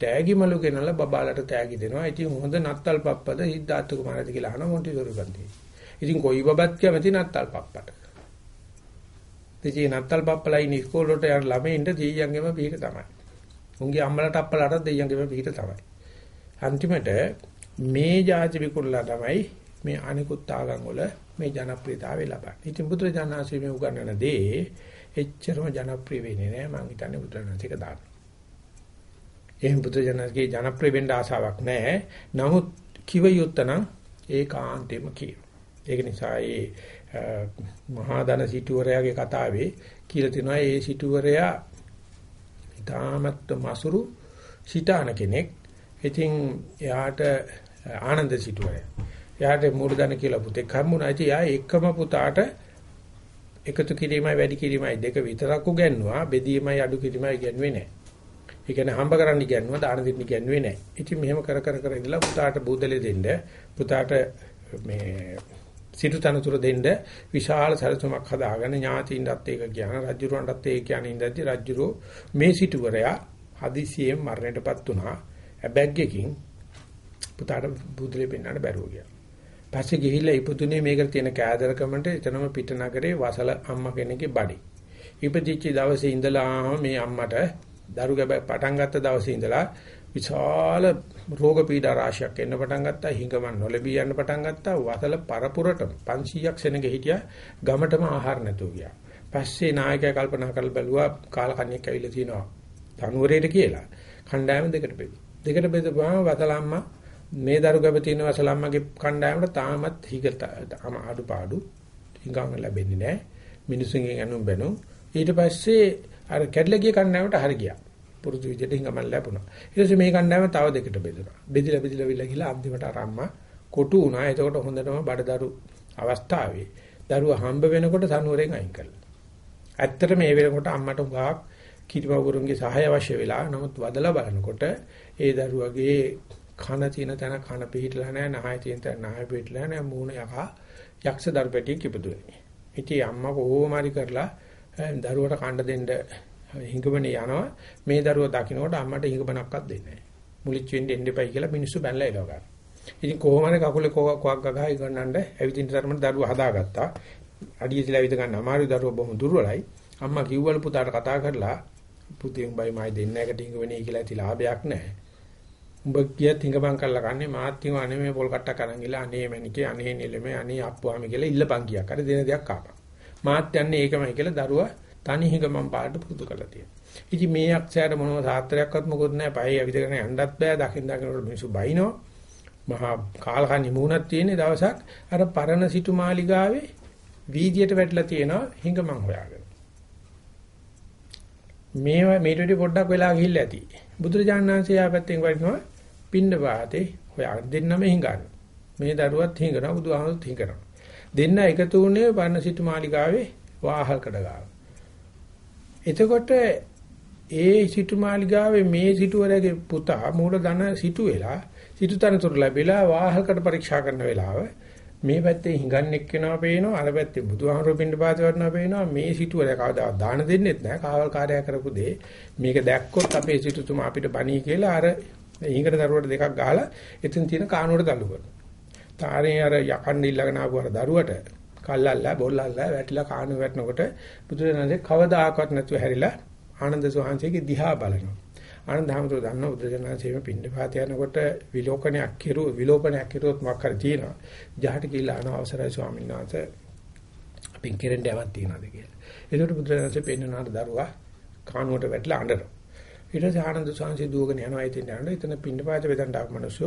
තෑගි මලු ගෙනලා බබාලට තෑගි දෙනවා. ඉතින් හොඳ නත්තල් පප්පද සිද්ධාර්ථ කුමාරද කියලා අහන මොන්ටිසෝරි පන්ති. ඉතින් කොයි බබත් කැමති නත්තල් පප්පට. ඉතින් නත්තල් පප්පලා ඉන්නේ ඉස්කෝල වලට යන ළමයින්ට දෙයියන්ගෙම පිට තමයි. උන්ගේ අම්මලාට අප්පලාට දෙයියන්ගෙම පිට තමයි. අන්තිමට මේ જાති විකුණලා තමයි මේ අනිකුත් ආගම් වල මේ ජනප්‍රියතාවය ලබන්නේ. ඉතින් බුදුරජාණන්සේ මේ උගන්වන දේ එච්චරම ජනප්‍රිය වෙන්නේ නැහැ මං හිතන්නේ බුදුරජාණන්සේක දාන්න. එහෙනම් බුදුරජාණන්ගේ ජනප්‍රිය වෙන්න ආසාවක් නැහැ. නමුත් කිව යුත්තනම් ඒකාන්තෙම කියනවා. ඒක නිසා ඒ මහා ධන සිටුවරයාගේ කතාවේ කියලා තියෙනවා ඒ සිටුවරයා ඊටමත් මසුරු සිතාන කෙනෙක්. ඉතින් එයාට ආනන්ද සිටුවරයා. එයාට මූලධන කියලා පුතෙක් හම්බුණා. ඉතින් එයා එකම පුතාට එකතු කිරීමයි වැඩි කිරීමයි දෙක විතරක් උගන්වුවා. බෙදීමයි අඩු කිරීමයි ඉගෙනුවේ නැහැ. ඒ කියන්නේ හම්බ කරන්න ඉගෙනුවා දාන දෙන්න ඉගෙනුවේ නැහැ. ඉතින් මෙහෙම කර කර කර ඉඳලා පුතාට බූදලේ දෙන්න පුතාට මේ සිටු තනතුර දෙන්න විශාල සැලසුමක් හදාගෙන ඥාතියින්ටත් ඒක කියන රජුරවන්ටත් ඒක කියන ඉඳද්දි රජුරෝ මේ සිටුවරයා හදිසියෙන් මරණයටපත් වුණා. ඇබැග්ගකින් පුතාට බුදුලේ පෙන්වන්න බැරුව ගියා. පස්සේ ගිහිල්ලා ඉපදුනේ මේකට තියෙන කෑදරකමට එතනම පිටනගරේ වසල අම්මා කෙනෙක්ගේ බඩේ. ඉපදිච්ච දවසේ ඉඳලා මේ අම්මට දරු ගැබ පටන් ගත්ත දවසේ ඉඳලා විශාල රෝග පීඩා රාශියක් එන්න පටන් ගත්තා. හිඟමන් නොලැබී යන්න පටන් ගත්තා. වසල පරපුරට 500ක් සෙනග හිටියා. ගමටම ආහාර නැතුව ගියා. පස්සේ නායකයා කල්පනා කරලා බැලුවා කාලකන්ණියක් ඇවිල්ලා තිනවා. තනුවරේට කියලා. කණ්ඩායම දෙකට බෙදුවා. දෙකට බෙදුවාම වසලම්මා මේ දරු ගැබ තියෙන වසලම්මගේ කණ්ඩායමට තාමත් හිගට අඩුපාඩු හිඟම් ලැබෙන්නේ නැහැ. මිනිසුන්ගෙන් අනුම් බැනු. ඊට පස්සේ අර කැඩලා ගිය කණ්ඩායමට හරි ගියා. පුරුදු විදිහට හිඟමල් ලැබුණා. ඊට පස්සේ මේ කණ්ඩායම තව දෙකට බෙදුණා. බෙදිලා බෙදිලා විලා ගිහලා අන්තිමට අරම්මා කොටු වුණා. එතකොට හොඳටම බඩදරු අවස්ථාවේ දරුවා හම්බ වෙනකොට සනුවරෙන් අයින් කළා. ඇත්තට මේ වෙනකොට අම්මට උගාක් කිරිමවුරුන්ගේ සහාය අවශ්‍ය වෙලා නමුත් වදලා බලනකොට ඒ දරුවගේ කන තියෙන තැන කන පිහිටලා නැහැ, නහය තියෙන තැන නහය පිහිටලා නැහැ, මූණ යකා යක්ෂ දරුපැටිය කිපදුවේ. ඉතින් අම්මා කොහොම හරි කරලා දරුවට කන්න දෙන්න හිඟමනේ යනවා. මේ දරුවා දකින්නකොට අම්මට හිඟමනක්වත් දෙන්නේ නැහැ. මුලිච්ච වෙන්න එන්න එපයි කියලා මිනිස්සු බැලලා එනවා ගන්න. ඉතින් කොහොම හරි කකුලේ කොක් ගගා ඉගන්නන්න ඇවිදින්න තරමට දරුවා හදාගත්තා. අඩිය තියලා විද ගන්න අමාරු දරුවා බොහොම දුර්වලයි. අම්මා කිව්වලු පුතාට කතා කරලා පුතේ උඹයි මයි දෙන්න එකට හිඟවෙන්නේ කියලා ඇති ලාභයක් නැහැ. උඹ කියත් හිඟපන් කරලා කන්නේ මාත් හිඟ අනේ මේ පොල් කට්ටක් අරන් ගිහලා අනේ මැනිකේ අනේ නෙලෙමේ අනේ අප්පුවාමි කියලා ඉල්ලපන් කියක්. අර දෙන දෙයක් කාපන්. මාත් යන්නේ ඒකමයි කියලා දරුවා තනි හිඟමන් පාඩ පුරුදු කරලා තියෙනවා. ඉතින් මේ අක්ෂයට මොනම සාත්‍රයක්වත් මොකොත් නැහැ. පහේ ඇවිදගෙන යන්නත් බෑ. දකින් දකින්නකොට මිනිස්සු බයිනෝ. මහා කාලකන්ණි මූණක් තියෙන දවසක් අර පරණ සිටු මාලිගාවේ වීදියට වැටලා තියෙනවා හිඟමන් හොයාගෙන. මේවා මේට වඩා පොඩ්ඩක් වෙලා ගිහිල්ලා ඇති. බුදුරජාණන් වහන්සේ ආපැත්තෙන් වඩිනවා පින්න වාතේ හොයාගෙන දෙන්නම හිඟන. මේ දරුවත් හිඟනවා බුදුහාමුදුරුත් හිඟනවා. දෙන්න එකතු වුණේ පරණ සිටු මාලිගාවේ වාහල්කඩ ගාව. එතකොට ඒ සිටු මාලිගාවේ මේ සිටුවරගේ පුතා මූල ධන සිටු වෙලා සිටු තනතුරු ලැබිලා වාහල්කඩ පරීක්ෂා කරන වෙලාව මේ පැත්තේ හිඟන්නෙක් වෙනවා පේනවා අර පැත්තේ බුදුහාමුදුරු පින්න පාත වටනවා පේනවා. මේ සිටුවර කවදා දාන දෙන්නෙත් නැහැ. කාවල් කාර්යය කරපු දේ. මේක දැක්කොත් අපේ සිටුතුමා අපිට බණී කියලා අර හිඟට දරුවට දෙකක් ගහලා එතන තියෙන කානුවට තල්ලු කරනවා. තාරේ අර යකන්න ඉල්ලගෙන ආපු අර දරුවට කල්ලල්ලා බොල්ලල්ලා වැටිලා කාණු වැටෙනකොට බුදුරජාණන්සේ කවදාකවත් නැතුව හැරිලා ආනන්ද සෝහන්සේගේ දිහා බලනවා. ආනන්ද හැමතෝ දන්න බුදුරජාණන්සේම පින්නපාත යනකොට විලෝකණයක් කෙරුව විලෝපනයක් කෙරුවොත් මොකක් හරි තියෙනවා. ජහට කියලා අන අවසරයි ස්වාමීන් වහන්සේ අපින් කෙරෙන්න යමක් තියනවාද කියලා. ඒකට බුදුරජාණන්සේ පෙන්වනාට දරුවා කාණුවට වැටිලා අඬනවා. ඊට පස්සේ ආනන්ද සාංශي දුවගෙන යනවා ඉතින් යනවා. එතන පින්නපාත වෙදන්ට ආපු මිනිස්සු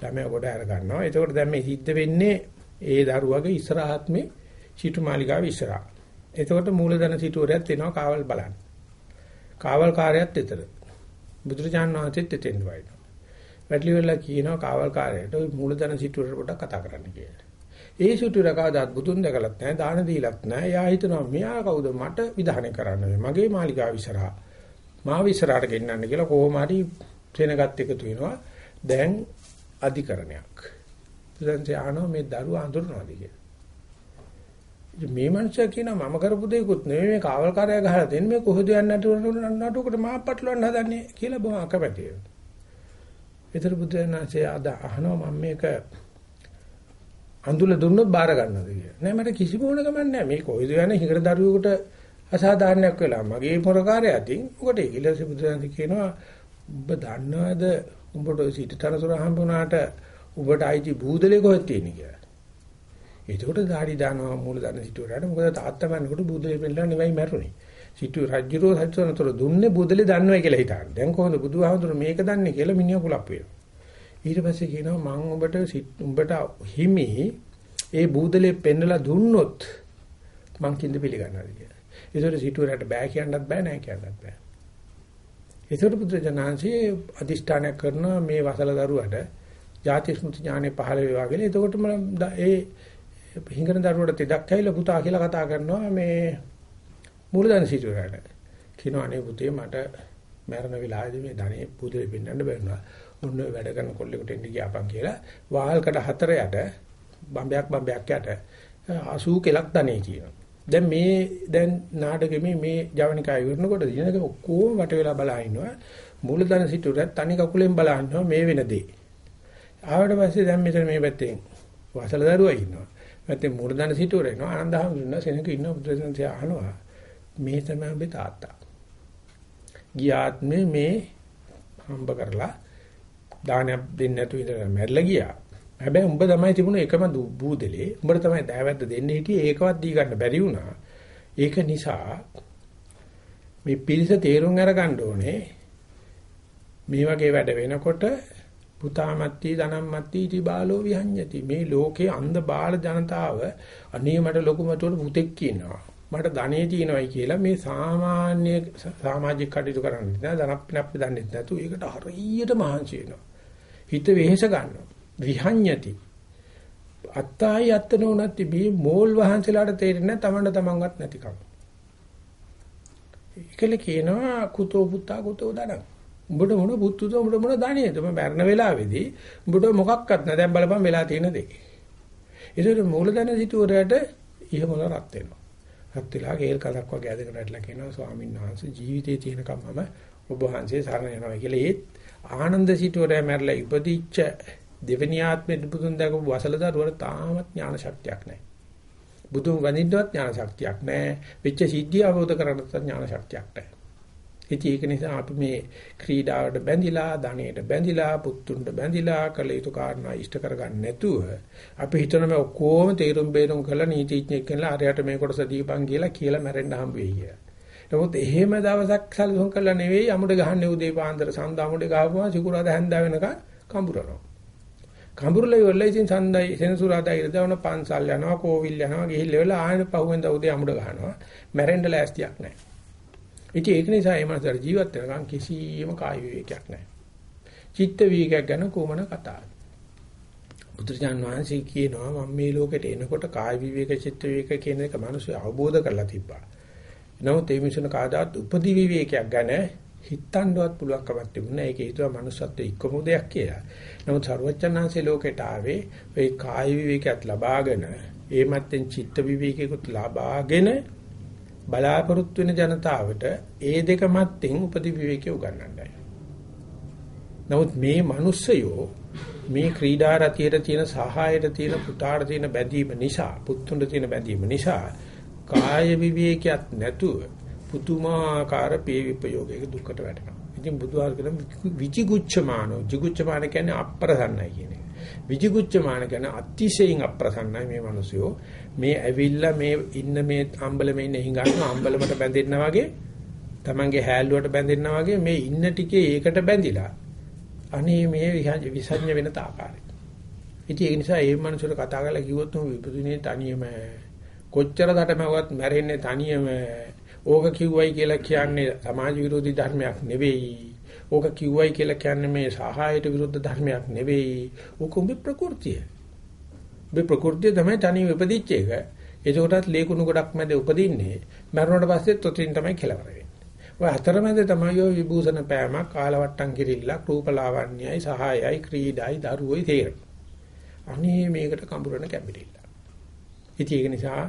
ළමයා ගොඩ අර ගන්නවා. එතකොට දැන් මේ සිද්ධ වෙන්නේ ඒ දරුවගේ ඉස්සරහත්මේ සිටු මාලිගාව ඉස්සරහා. එතකොට මූලධන සිටුවරයත් එනවා කාවල් බලන්න. කාවල් කාර්යයත් එතන. බුදුරජාණන් වහන්සේත් එතෙන් වයින්නවා. වැටලි වෙලා කියනවා කාවල් කාර්යයට ওই මූලධන සිටුවර පොඩක් කතා කරන්න කියලා. ඒ සිටුවර කවදාත් බුදුන් දැකලත් නැහැ, දාන දීලත් නැහැ. එයා හිතනවා මෙයා කවුද මට විධානය කරන්න මගේ මාලිගාව ඉස්සරහා. මාව ඉස්සරහට ගෙන්නන්න කියලා කොහොම හරි සෙනගත් එකතු වෙනවා. දැන් අධිකරණයක්. බුදුන්සේ ආනෝ මේ දරුවා අඳුරනවාද කියලා. මේ මනුස්සයා කියනවා මම කරපු දෙයක්වත් නෙමෙයි මේ කාවල්කාරය ගහලා දෙන්නේ මේ කොහොද යන්නට නටුවකට මා පටලවන්න හදන්නේ කියලා බොහොම අකමැතියි. ඒතර බුදුන්සේ අද අහනවා මම මේක අඳුල දුන්නොත් බාර ගන්නවද කියලා. නෑ මට කිසිම ඕනකමක් නෑ මේ කොහෙද යන්නේ හිකට දරුවෙකුට අසාධාරණයක් වෙලා මගේ පොරකාරය අතින් උකට ඊළඟ බුදුන්සේ කියනවා ඔබ දන්නවද උඹට සිට තරසුර හම්බුණාට උඹට අයිති බූදලේ කොහෙද තියෙන්නේ කියලා. ඒකට ධාඩි දානවා මූල දාන සිටුවරට මොකද තාත්තා මන්නකොට බූදලේ පෙන්නලා නෙවෙයි මැරුණේ. සිටු රජුරෝ සත්‍යනතර දුන්නේ බූදලේ දන්නවයි කියලා හිතාන. දැන් කොහොමද බුදුහාමුදුරු මේක දන්නේ කියලා මිනිහ කුලප් වෙනවා. ඊට පස්සේ කියනවා මම උඹට උඹට හිමි ඒ බූදලේ පෙන්නලා දුන්නොත් මං කින්ද පිළිගන්නවාද කියලා. ඒතකොට සිටුවරට බෑ කියන්නත් බෑ නෑ කියන්නත් බෑ. ඒතකොට බුදුජානන්සේ අදිෂ්ඨානයක් කරනවා මේ වසල දරුවට ජාති ස්මෘති ඥානෙ පහළ වේවා කියලා. එතකොට මම ඒ හිඟන දරුවට තෙදක් ඇවිල්ලා පුතා කියලා කතා කරනවා මේ මූලධන සිටුවරට. කියනවා අනේ පුතේ මට මරණ වෙලාවේදී මේ ධනෙ පුදුලේ පෙන්වන්න බැරිනවා. ඔන්න වැඩ කරන කොල්ලෙකුට එන්න ගියාපන් කියලා වාහල්කට හතර යට බම්බයක් බම්බයක් යට 80 කෙලක් ධනෙ කියනවා. දැන් මේ දැන් නාටකෙමේ මේ ජවනිකා ඉවරනකොට දිනක ඔක්කොම වට වෙලා බලා ඉන්නවා. මූලධන සිටුවරට තනි කකුලෙන් බලා ඉන්නවා මේ වෙන දේ. ආවට පස්සේ දැන් මෙතන මේ පැත්තෙන් වසල දරුවා ඉන්නවා. නැත්නම් මු르දන සිටුවර එනවා ආනන්ද හැමෝම සෙනක ඉන්න බුදුසසුන්සේ අහනවා මේ තමයි ඔබේ තාත්තා. ගියාත්මේ මේ හම්බ කරලා දානයක් දෙන්නේ නැතුව ඉඳලා මැරලා ගියා. හැබැයි උඹ තමයි තිබුණ එකම බූදලේ. උඹට තමයි දෑවැද්ද දෙන්නේ හිටියේ ඒකවත් දී ගන්න බැරි වුණා. ඒක නිසා මේ පිරිස තේරුම් අරගන්න ඕනේ මේ වගේ වැඩ වෙනකොට පුතාමත්ති ධනම්මත්ති ඉති බාලෝ විහඤ්ඤති. මේ ලෝකේ අන්ධ බාල ජනතාව අනේ මට ලොකුමතුට පුතෙක් කියනවා. මට ධනෙ තියෙනවයි කියලා මේ සාමාන්‍ය සමාජික කටයුතු කරන්නේ නැහැ ධනප්පනප්ප දන්නේ නැතු. ඒකට හරියට මහන්සි වෙනවා. හිත වෙහෙස ගන්නවා. විහඤ්ඤති. අත්තයි අත්තනෝ නැති මේ මෝල් වහන්සලාට තේරෙන්නේ තමන්ට තමන්වත් නැතිකම. ඒකල කියනවා කුතෝ පුත්තා කුතෝ දනං උඹට මොන පුතුද උඹට මොන ධනියද මම මරණ වෙලාවේදී උඹට මොකක්වත් නැ දැන් බලපන් වෙලා තියෙන දේ. ඒකට මූලධන සිටුවරයට ඉහමල රත් වෙනවා. රත් වෙලා කේල් කලක් වගේ ඇදගෙන ඇట్లా කියනවා ස්වාමීන් වහන්සේ ජීවිතේ තියෙනකම් මම ඔබ වහන්සේ සරණ යනවා කියලා ඒත් ආනන්ද සිටුවරය මැරලා ඉපදිච්ච දෙවෙනි ආත්මෙ බුදුන් දැකපු වසලදරුවර තාමත් ඥාන ශක්තියක් නැහැ. බුදුන් වඳින්නවත් ඥාන ශක්තියක් නැහැ. වෙච්ච සිද්ධිය අවබෝධ කරගන්නත් ඥාන ශක්තියක් නැහැ. ඉතින් ඒක නිසා අපි මේ ක්‍රීඩාවට බැඳිලා, ධනෙට බැඳිලා, පුත්තුන්ට බැඳිලා කළ යුතු කාරණා ඉෂ්ට කරගන්න නැතුව අපි හිතන මේ ඔක්කොම තේරුම් බේරුම් කරලා නීතිඥයෙක් කෙනලා අරයට මේ කොටස දීපන් කියලා කියලා මැරෙන්න හම්බ වෙයි කියලා. නමුත් එහෙම දවසක් සැලසුම් කළා නෙවෙයි අමුඩ ගහන්නේ උදේ පාන්දර සඳ අමුඩ ගහපුවා සිකුරාද හැන්දා වෙනකන් කඹරනවා. කඹුරුල ඉවරලා ඉතින් සඳයි සෙනසුරාදා ඉරදවන පන්සල් යනවා කෝවිල් යනවා ගිහිල්ලා වෙලා ආයෙත් පහුවෙන්ද උදේ අමුඩ ගහනවා. මැරෙන්න ලෑස්තියක් නැහැ. ඉතින් ඒක නිසා මේ මනසට ජීවත් වෙනකන් කිසියම් කාය විවේකයක් නැහැ. චිත්ත විවේකයක් ගැන කොමන කතාවක්. බුදුරජාන් වහන්සේ කියනවා මම මේ ලෝකෙට එනකොට කාය විවේක චිත්ත විවේක කියන එක මිනිස්සු අවබෝධ කරලා තිබ්බා. නමුත් ඒ මිනිසුන කාදාත් උපදි විවේකයක් ගැන හිතන්නවත් පුළුවන් කමක් තිබුණා. ඒක හේතුව manussත්වයේ ඉක්කම දෙයක් කියලා. නමුත් සර්වචන්නාංශේ ලෝකෙට ආවේ ඒ කාය විවේකයක් ලබාගෙන ඒ මැත්තෙන් චිත්ත විවේකයකට ලබාගෙන බලාපොරොත්තු වෙන ජනතාවට ඒ දෙක මැත්තෙන් උපදි විවේකය උගන්වන්නයි. නමුත් මේ මිනිස්සයෝ මේ ක්‍රීඩා රතියට තියෙන සහායට තියෙන පුතාට තියෙන බැඳීම නිසා පුතුන්ට තියෙන බැඳීම නිසා කාය විවේකයක් නැතුව පුතුමාකාර පේ විපයෝගයක දුකට වැටෙනවා. ඉතින් බුදුහාර කියන විචිගුච්ඡමානෝ ජිගුච්ඡමාන කියන්නේ අප්‍රසන්නයි කියන එක. විචිගුච්ඡමාන කියන්නේ අතිශයින් අප්‍රසන්නයි මේ මිනිස්සුયો. මේ ඇවිල්ලා මේ ඉන්න මේ අම්බලමේ ඉන්න හිඟන්න අම්බලමට බැඳෙන්න වගේ Tamange හැල්ලුවට බැඳෙන්න වගේ මේ ඉන්න ටිකේ ඒකට බැඳිලා අනේ මේ විසඤ්ඤ වෙන තාකාරයි. ඉතින් ඒ නිසා මේ මනුස්සයට කතා කරලා කිව්වොත් උන් විපදුනේ තනියම කොච්චර දඩමවත් මැරෙන්නේ තනියම ඕක කිව්වයි කියලා කියන්නේ සමාජ විරෝධී ධර්මයක් නෙවෙයි. ඕක කිව්වයි කියලා කියන්නේ මේ සහායට විරුද්ධ ධර්මයක් නෙවෙයි. ඕක උඹේ ප්‍රകൃතිය. මේ ප්‍රകൃතිය තමයි තනියම උපදිච්ච එක. ඒකටත් ලේකුණු ගොඩක් මැද උපදින්නේ. මරණයට පස්සෙත් ඔතින් තමයි කෙලවර වෙන්නේ. ඔය අතරමැද තමයි ඔය විභූෂණ පෑමක්, කාලවට්ටම් කිරිල්ලක්, රූපලාවන්‍යයි, සහායයි, ක්‍රීඩායි, දරුවෝයි තේරෙන. අනේ මේකට කඹරන කැඹිරිල්ල. ඉතින් ඒක නිසා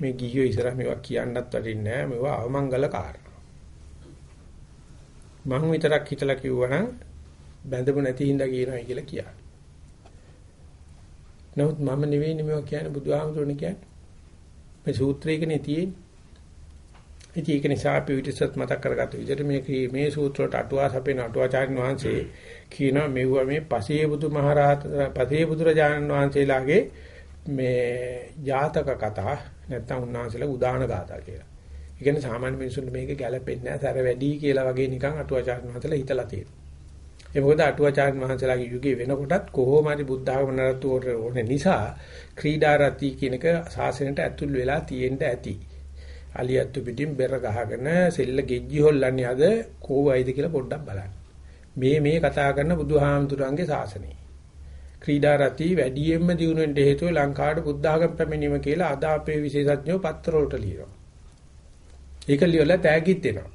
මේ ගිහියෝ ඉස්සරහ මේවා කියන්නත් වටින්නේ නැහැ. මේවා අවමංගල කාරණා. මං විතරක් හිතලා කිව්වනම් බැඳපු නැති හින්දා කියනවා කියලා කියනවා. නමුත් මම නෙවෙයි මේවා කියන්නේ බුදුහාමුදුරනේ කියන්නේ. මේ සූත්‍රයකනේ තියෙන්නේ. ඉතින් ඒක නිසා අපි විදිහට මතක් කරගත්ත විදිහට මේ මේ සූත්‍රයට අටුවා සපේන අටුවාචාර්ය වහන්සේ කියනවා මෙවුවා මේ පසේ බුදු මහරහත පසේ බුදුරජාණන් වහන්සේලාගේ මේ ජාතක කතා නැත්නම් උන්වහන්සේලා උදාන ගාථා කියලා. ඒ කියන්නේ සාමාන්‍ය මිනිසුන්ට මේක ගැළපෙන්නේ නැහැ, සැර වැඩි කියලා වගේ නිකන් අටුවාචාර්ය වහන්සේලා හිතලා තියෙනවා. ඒ මොකද අටුවාචාර්ය වහන්සේලාගේ යුගයේ වෙනකොටත් කොහොම හරි බුද්ධ ආගම නරත්තුවට ඕනේ නිසා ක්‍රීඩා රති කියනක සාසනයට ඇතුල් වෙලා තියෙන්න ඇති. අලියත්තු පිටින් බෙර ගහගෙන සෙල්ල ගෙජ්ජි හොල්ලන්නේ අද කෝවයිද කියලා පොඩ්ඩක් බලන්න. මේ මේ කතා කරන බුදුහාමුදුරන්ගේ ශාසනය. ක්‍රීඩා රති වැඩියෙන්ම දිනුවෙන්න හේතුව ලංකාවට බුද්ධ ආගම පැමිණීම කියලා අද අපේ විශේෂඥයෝ පත්‍ර වලට ලියනවා. ඒක ලියලා තෑගිත් දෙනවා.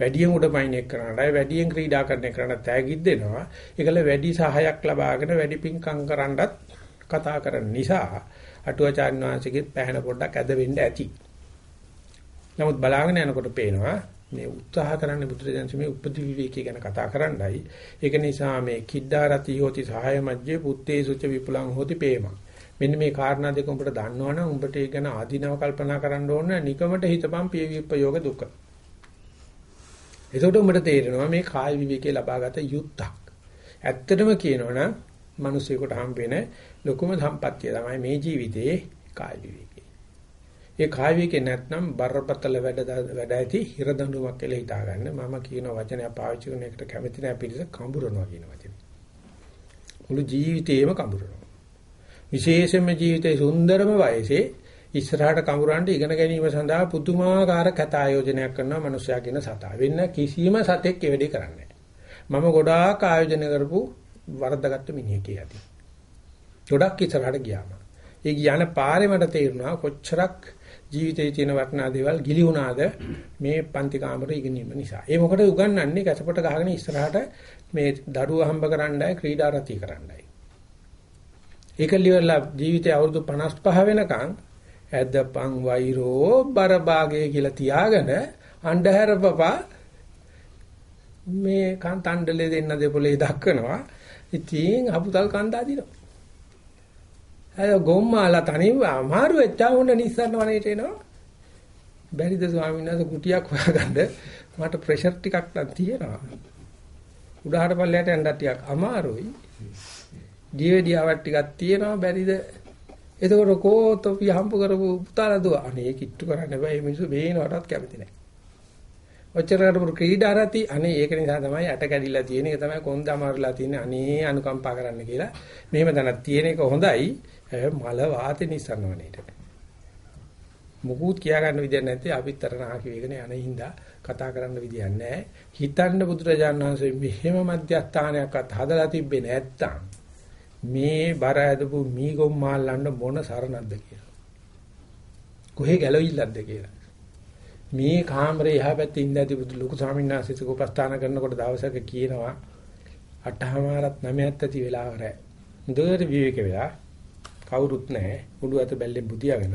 වැඩියෙන් උඩපයින් එක් කරනටයි වැඩියෙන් ක්‍රීඩා කරන කරන තෑගිත් දෙනවා. ඒකල වැඩි සහායක් ලබාගෙන වැඩි පිංකම් කරන්නත් කතා කරන නිසා අටුවාචාර්ය වංශිකෙත් පැහැන පොඩ්ඩක් ඇද වෙන්න ඇති. නමුත් බලාගෙන යනකොට පේනවා මේ උත්සාහ කරන්නේ බුදුරජාණන් මේ උපදි විවේකී ගැන කතා කරන්නයි. ඒක නිසා මේ කිද්දාරති හෝති සහාය මජ්ජේ පුත්තේ සුච විපුලං හෝති පේමං. මෙන්න මේ කාරණා දෙක උඹට දන්නවනම් උඹට ඒක ගැන ආධිනව කල්පනා කරන්න ඕන නිකමට හිතපම් පිය විප්පයෝග දුක. එතකොට උඹට තේරෙනවා මේ කාය විවේකේ ලබාගත යුත්තක්. ඇත්තටම කියනවනම් මිනිසෙකුට හම්බෙන ලොකුම සම්පත්තිය තමයි මේ ජීවිතේ කාය විවේකේ. ඒ කාය විවේකේ නැත්නම් බරපතල වැඩ වැඩ ඇති හිර දඬුවමක් කියලා හිතාගන්න. මම කියන වචනය පාවිච්චි කරන එකට කැමති නැහැ පිළිස කඹරනවා කියන වචනේ. මුළු ජීවිතේම කඹරනවා. විශේෂයෙන්ම ජීවිතේ සුන්දරම වයසේ ඉස්සරහට කඹරන්න ඉගෙන ගැනීම සඳහා පුදුමාකාර කත ආයෝජනයක් කරනවා මිනිස්සයා කියන සතා. වෙන කිසිම සතෙක් ඒ වැඩේ කරන්නේ මම ගොඩාක් ආයෝජන කරපු වරද්දාගත්ත මිනිහෙක් කියති. ගොඩක් ඉස්සරහට ගියාම. ඒ යන පාරේ මට තේරුණා කොච්චරක් ජීවිතයේ තියෙන වටිනා දේවල් ගිලි වුණාද මේ පන්ති කාමරේ ඉගෙනීම නිසා. ඒ මොකටද උගන්වන්නේ කැසපොට ගහගෙන ඉස්සරහට මේ දරුවා හම්බ කරන්නයි ක්‍රීඩා රති කරන්නයි. ඒක liverලා ජීවිතේ අවුරුදු 55 වෙනකන් ඇදපන් වෛරෝ බරභාගය කියලා තියාගෙන අන්ධහැර පපා මේ කන් තණ්ඩලේ දෙන්න දෙපොලේ දක්වනවා. ඉතින් අපුතල් කන්දා දිනවා. අය ගොම්මාලා තනිව අමාරු වෙච්චා උන්න නිස්සන්න වනේට එනවා. බැරිද ස්වාමීන් වහන්සේ කුටියක් හොයාගන්න මට ප්‍රෙෂර් ටිකක් නම් තියෙනවා. උඩහට පල්ලයට යන්න ටිකක් අමාරුයි. දිවෙඩියාවක් ටිකක් තියෙනවා බැරිද? එතකොට කෝතොපි හම්බ කරපු පුතාලා දුව අනේ කිට්ටු කරන්න බෑ මේ මිනිස්සු බේනවටත් කැමති නැහැ. ඔච්චර කරපු ක්‍රීඩා රති අනේ ඒක නිසා තමයි ඇට කැඩිලා තියෙන එක තමයි කොන්ද අමාරුලා තියෙන්නේ අනේ අනුකම්පා කරන්න කියලා. මෙහෙම දැනක් තියෙන එක හොඳයි. මල වාතේ නිසන්නවනේට. මුකුත් කියා ගන්න විදියක් නැති අපිත් අර නාකි වේගන යන හින්දා කතා කරන්න විදියක් නැහැ. හිතන්න බුදුරජාණන් වහන්සේ මෙහෙම මධ්‍යස්ථානයක්වත් හදලා තිබ්බේ නැත්තම් මේ බර ඇදපු මීගොම් මාල්ලන්න මොන සරණක්ද කියලා. කොහේ ගැලවිල්ලක්ද කියලා. මේ කාමරේ එහා පැත්තේ ඉඳදී බුදු ලොකු ස්වාමීන් වහන්සේ උපස්ථාන කරනකොට දවසක කියනවා අටහමාරත් නමයත් ඇති වෙලාව රැ. හොඳට විවේක වෙලා කවුරුත් නැහැ. උඩු අත බැල්ලේ බුදියාගෙන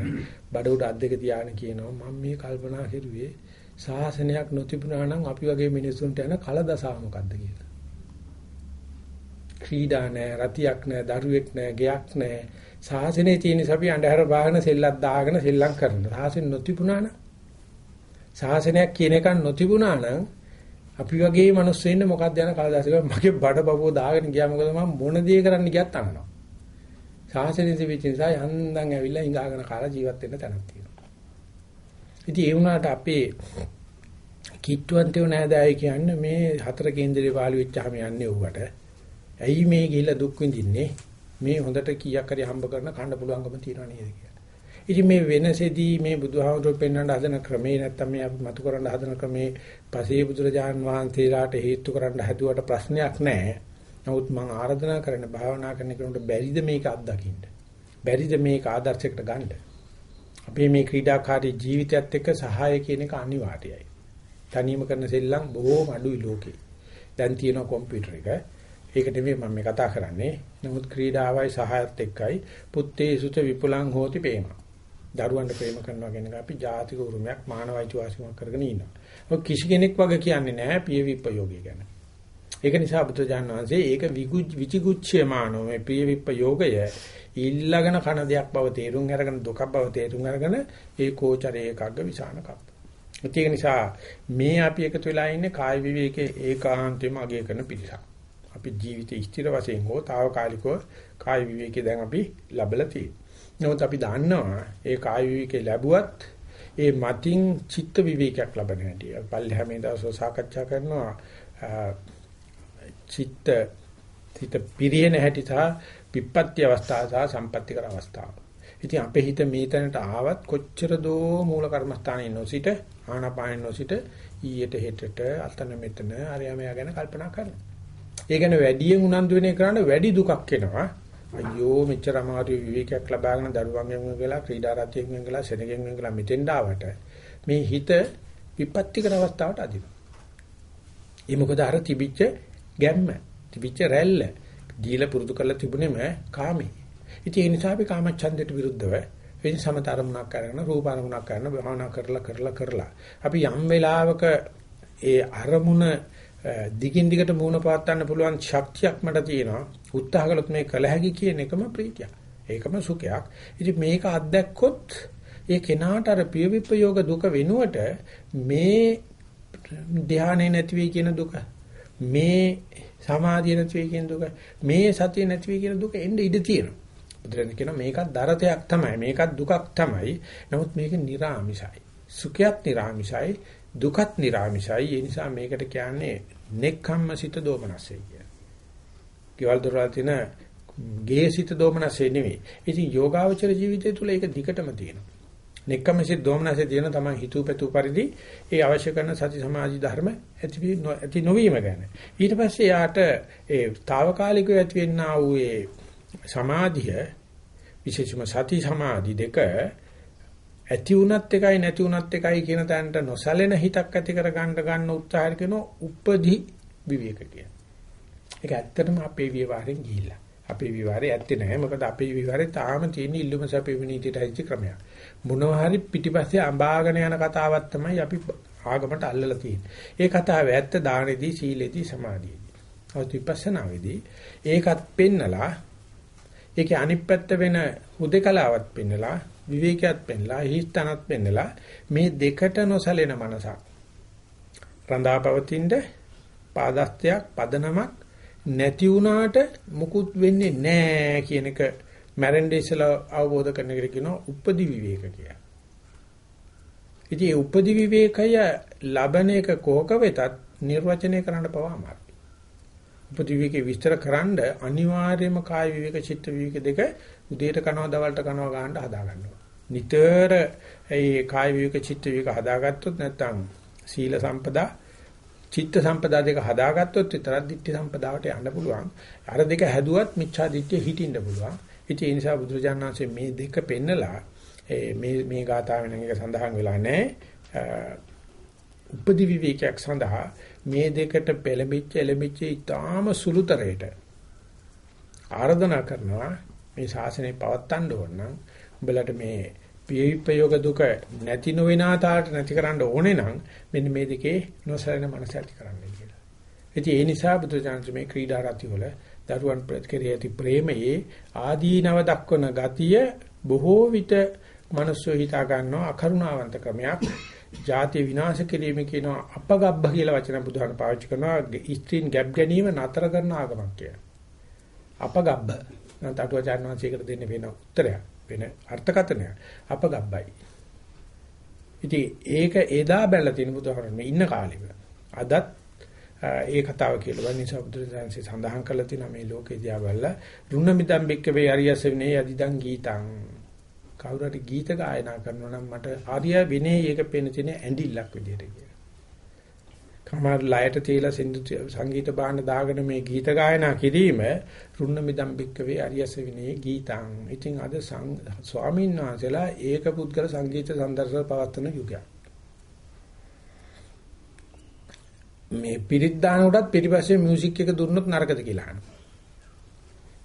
බඩ උඩ අත් දෙක තියාගෙන කියනවා මම මේ කල්පනා කරුවේ ශාසනයක් නොතිබුණා නම් අපි වගේ මිනිස්සුන්ට යන කලදසාව මොකද්ද කියලා. ක්‍රීඩා නැහැ, රතියක් නැහැ, දරුවෙක් නැහැ, ගෙයක් නැහැ. ශාසනයේ තියෙන සපි අnder බාහන සෙල්ලක් දාගෙන සෙල්ලම් කරනවා. ශාසන නොතිබුණා නම් ශාසනයක් කියන එකක් නොතිබුණා නම් අපි වගේ මිනිස්සු ඉන්න මොකක්ද යන කලදාසික මගේ බඩ බබෝ දාගෙන ගියා මොකද මම මොන දේ කරන්න ගියත් අහනවා. ශාසනයේ තිබෙච්ච නිසා යන්දන් ඇවිල්ලා ඉඳාගෙන කාලා ජීවත් වෙන්න තැනක් තියෙනවා. ඉතින් ඒ වුණාට අපේ කිට්ටුවන්තයෝ නෑදෑයි කියන්නේ මේ හතර කේන්දරේ පාළු වෙච්චාම යන්නේ උවට. ඇයි මේ ගිහිල්ලා දුක් විඳින්නේ? මේ හොඳට කීයක් හරි හම්බ කරන කන්න පුළුවන්කම තියනවා නේද කියලා. ඉතින් මේ වෙනසෙදී මේ බුදුහාමුදුරුවෝ පෙන්වන්න හදන ක්‍රමේ නැත්තම් මේ අපි මතු කරන්න හදන ක්‍රමේ පසේ බුදුරජාන් වහන්සේලාට හේතු කරන්න හැදුවට ප්‍රශ්නයක් නැහැ. නමුත් මම ආරාධනා කරන භාවනා කරන කෙනෙකුට බැරිද මේක අත්දකින්න? බැරිද මේක ආදර්ශයකට ගන්න? අපේ මේ ක්‍රීඩාකාරී ජීවිතයත් එක්ක සහාය කියන එක අනිවාර්යයි. තනියම කරන සෙල්ලම් බොහෝම අඩුයි ලෝකේ. දැන් තියෙන කම්පියුටර් එක ඒක නෙමෙයි මම මේ කතා කරන්නේ. නමුත් ක්‍රීඩාවයි සහායත් එක්කයි පුත්තේ සුත විපුලං හෝති ප්‍රේම. දරුවන්ට ප්‍රේම කරනවා කියන එක අපි ජාතික උරුමයක් මානවයිච වාසිකමක් කරගෙන ඉන්නවා. ඔය කිසි කෙනෙක් වගේ කියන්නේ නැහැ පිය විප්පයෝගය ගැන. ඒක නිසා බුදුජාන විශ්වාසයේ ඒක විචිගුච්ඡයමානෝ මේ ප්‍රිය විප්පයෝගය ඊළඟන කන දෙයක් බව තේරුම් අරගෙන දුකක් බව තේරුම් අරගෙන ඒ කෝචරේ එකග්ග විසාන කප්ප. ඒක නිසා මේ අපි එකතු වෙලා ඉන්නේ කාය විවේකයේ ඒකාන්තෙම අගය කරන පිරිසක්. අපි ජීවිතේ ස්ථිර වශයෙන් හෝ తాවකාලිකව කාය විවේකේ දැන් අපි ලැබලා තියෙනවා. නමුත් අපි දන්නවා ඒ කාය විවේකේ ලැබුවත් ඒ මතින් චිත්ත විවේකයක් ලබන හැටි. පල්ලෙහා මේ දවස්වල සාකච්ඡා කරනවා චිත්ත හිත පිරියෙන හැටි සහ විපත්‍ය අවස්ථාව සහ සම්පත්‍ති කර අවස්ථාව. ඉතින් අපේ හිත මේ තැනට ආවත් කොච්චර දෝ මූල කර්මස්ථානයේ නොසිට ආනාපානෙ නොසිට ඊයට හෙටට අතන මෙතන අරයමයා ගැන කල්පනා කරනවා. ඒ ගැන වැඩියෙන් උනන්දු වෙන කරන්න වැඩි දුකක් එනවා. අයියෝ මෙච්චර අමාරු විවේකයක් ලබාගෙන දරුවන්ගෙන් වෙලා ක්‍රීඩා රතියෙන් වෙලා සෙනගෙන් වෙලා මෙතෙන් ආවට මේ හිත විපත්ති කර අවස්ථාවට අදිනවා. ඒ මොකද අර තිබිච්ච ගැම්ම තිබිච්ච රැල්ල දීලා පුරුදු කරලා තිබුණේම කාමේ. ඉතින් ඒ නිසා අපි කාමච්ඡන්දයට විරුද්ධව වෙන සමතරමුණක් කරගෙන රූපාරමුණක් කරන භාවනා කරලා කරලා කරලා අපි යම් වෙලාවක ඒ අරමුණ දිගින් දිගට මූණ පාත් ගන්න පුළුවන් ශක්තියක් මට තියෙනවා. උත්සාහ කළොත් මේ කළ හැකි කියන එකම ප්‍රීතියක්. ඒකම සුඛයක්. ඉතින් මේක අත්දැක්කොත් ඒ කෙනාට අර පිය විපයෝග දුක වෙනුවට මේ ධානය නැති වෙයි කියන දුක මේ සමාධිය නැති වෙයි කියන දුක මේ සතිය නැති වෙයි කියන දුක එන්න ඉඩ තියෙනවා. බුදුරජාණන් කියනවා මේකත් දරතයක් තමයි මේකත් දුකක් තමයි. නමුත් මේක निराமிසයි. සුඛයත් निराமிසයි දුකත් निराமிසයි. ඒ නිසා මේකට කියන්නේ නෙක්ඛම්ම සිත දෝමනසයි කියලා. කෙවල් දොරවල් තියෙන ගේ සිත දෝමනසෙ නෙවෙයි. ඉතින් යෝගාවචර ජීවිතය තුල ඒක දිගටම තියෙනවා. නෙක්ඛම්ම සිත දෝමනසෙ තියෙන තමයි හිතූ පැතූ පරිදි ඒ අවශ්‍ය කරන සති සමාධි ධර්ම ඇති ඇති නොවීම ගැන. ඊට පස්සේ යාට ඒ తాවකාලිකව ඇති වෙන්නා වූ ඒ සමාධිය විශේෂම සති සමාධි දෙක ඇති වුණත් එකයි නැති වුණත් එකයි කියන තැනට නොසැලෙන හිතක් ඇති කර ගන්න ගන්න උත්සාහ කරන උපදි විවේක කියන. ඒක ඇත්තටම අපේ විවරෙන් ගිහිල්ලා. අපේ විවරේ ඇත්තේ නැහැ. මොකද අපේ විවරේ තාම තියෙන ඉල්ලුම සැපේ විනීතයට ඇවිත් ක්‍රමයක්. මොනවා හරි පිටිපස්සේ අඹාගෙන යන කතාවක් තමයි අපි ආගමට අල්ලලා තියෙන්නේ. ඒ කතාව ඇත්ත දානෙදී සීලෙදී සමාධියේදී. ඔය විපස්සනාවේදී ඒකත් පෙන්නලා ඒකේ අනිත් පැත්ත වෙන හුදකලාවත් පෙන්නලා විවේකයක් පෙන්නලා හිස්තනත් පෙන්නලා මේ දෙකට නොසැලෙන මනසක් රඳාපවතිනද පාදස්තයක් පදනමක් නැති වුණාට මුකුත් වෙන්නේ නැහැ කියන එක මැරෙන්නේ ඉස්සලා අවබෝධ කරන එකට කියනවා උපදි විවේක කියලා. ඉතින් මේ උපදි විවේකය ලබන එක කෝක වෙතත් නිර්වචනය කරන්න පවා අමාරුයි. උපදි විවේකේ විස්තර කරන්න අනිවාර්යයෙන්ම කාය විවේක චිත්ත විවේක දෙක උදේට කනවා දවල්ට කනවා ගන්න හදා ගන්නවා. නිතර ඒ කාය විවේක චිත්ත විවේක හදාගත්තොත් නැත්නම් සීල සම්පදා චිත්ත සම්පදා දෙක හදාගත්තොත් විතරක් ditthi සම්පදාවට යන්න පුළුවන්. අර දෙක හැදුවත් මිච්ඡා ditthi හිටින්න පුළුවන්. ඉතින් ඒ නිසා බුදුරජාණන් වහන්සේ මේ දෙක පෙන්නලා මේ මේ ගාථාවෙන් එක සඳහන් වෙලා නැහැ. උපදි විවේකයක් සඳහා මේ දෙකට පෙළඹිච්ච එළඹිච්ච ඊටාම සුළුතරයට ආරාධනා කරනවා මේ ශාසනය පවත්වන්න ඕන නම් උඹලට මේ පියවිපයෝග දුක නැති නොවෙනා තාට නැති කරන්න ඕනේ නම් මෙන්න මේ දෙකේ නොසැලෙන මනස ඇති කරන්න කියලා. ඉතින් ඒ නිසා බුදුචාන්ද්‍ර මේ ක්‍රීඩා රති වල දරුවන් ප්‍රතික්‍රිය ඇති ප්‍රේමයේ ආදීනව දක්වන ගතිය බොහෝ විට මිනිස්සු හිතා ගන්නවා අකරුණාවන්ත ක්‍රමයක්. ಜಾති විනාශ කිරීම කියන අපගබ්බ කියලා වචන බුදුහාම පාවිච්චි කරනවා ස්ත්‍රීන් ගැප් ගැනීම නතර කරන ආගමක් කියලා. අපගබ්බ. නැත්නම් අටුවාචාර්ය වංශයකට දෙන්න වෙන උත්තරයක් වෙන අර්ථකථනයක් අපගබ්බයි. ඉතින් ඒක එදා බැලලා තියෙන බුදුහරම ඉන්න කාලෙක අදත් ඒ කතාව කියලා වන්නේ සබුදුරජාන්සේ සඳහන් කරලා තියෙන මේ ලෝකේ දිහා බලලා දුන්න මිදම් බික්කවේ අරියස විනේ යදිදන් ගීතං. කවුරු හරි ගීත ගායනා කරනවා නම් මට ආර්ය විනේ ඒක පේන තියෙන ඇඬිල්ලක් විදියට කියලා. කමාර ලයට තියලා සින්දු සංගීත බාහන දාගෙන මේ ගීත ගායනා කිරීම රුණ මිදම් බික්ක වේ අරියස විනේ ගීතං. ඉතින් අද ස්වාමීන් වහන්සේලා ඒක පුද්ගල සංගීත සම්දර්ශන පවත්වන යුගයක්. මේ පිරිත් දාන උඩත් පිටිපස්සේ මියුසික් එක දුන්නොත් නරකද කියලා අහනවා.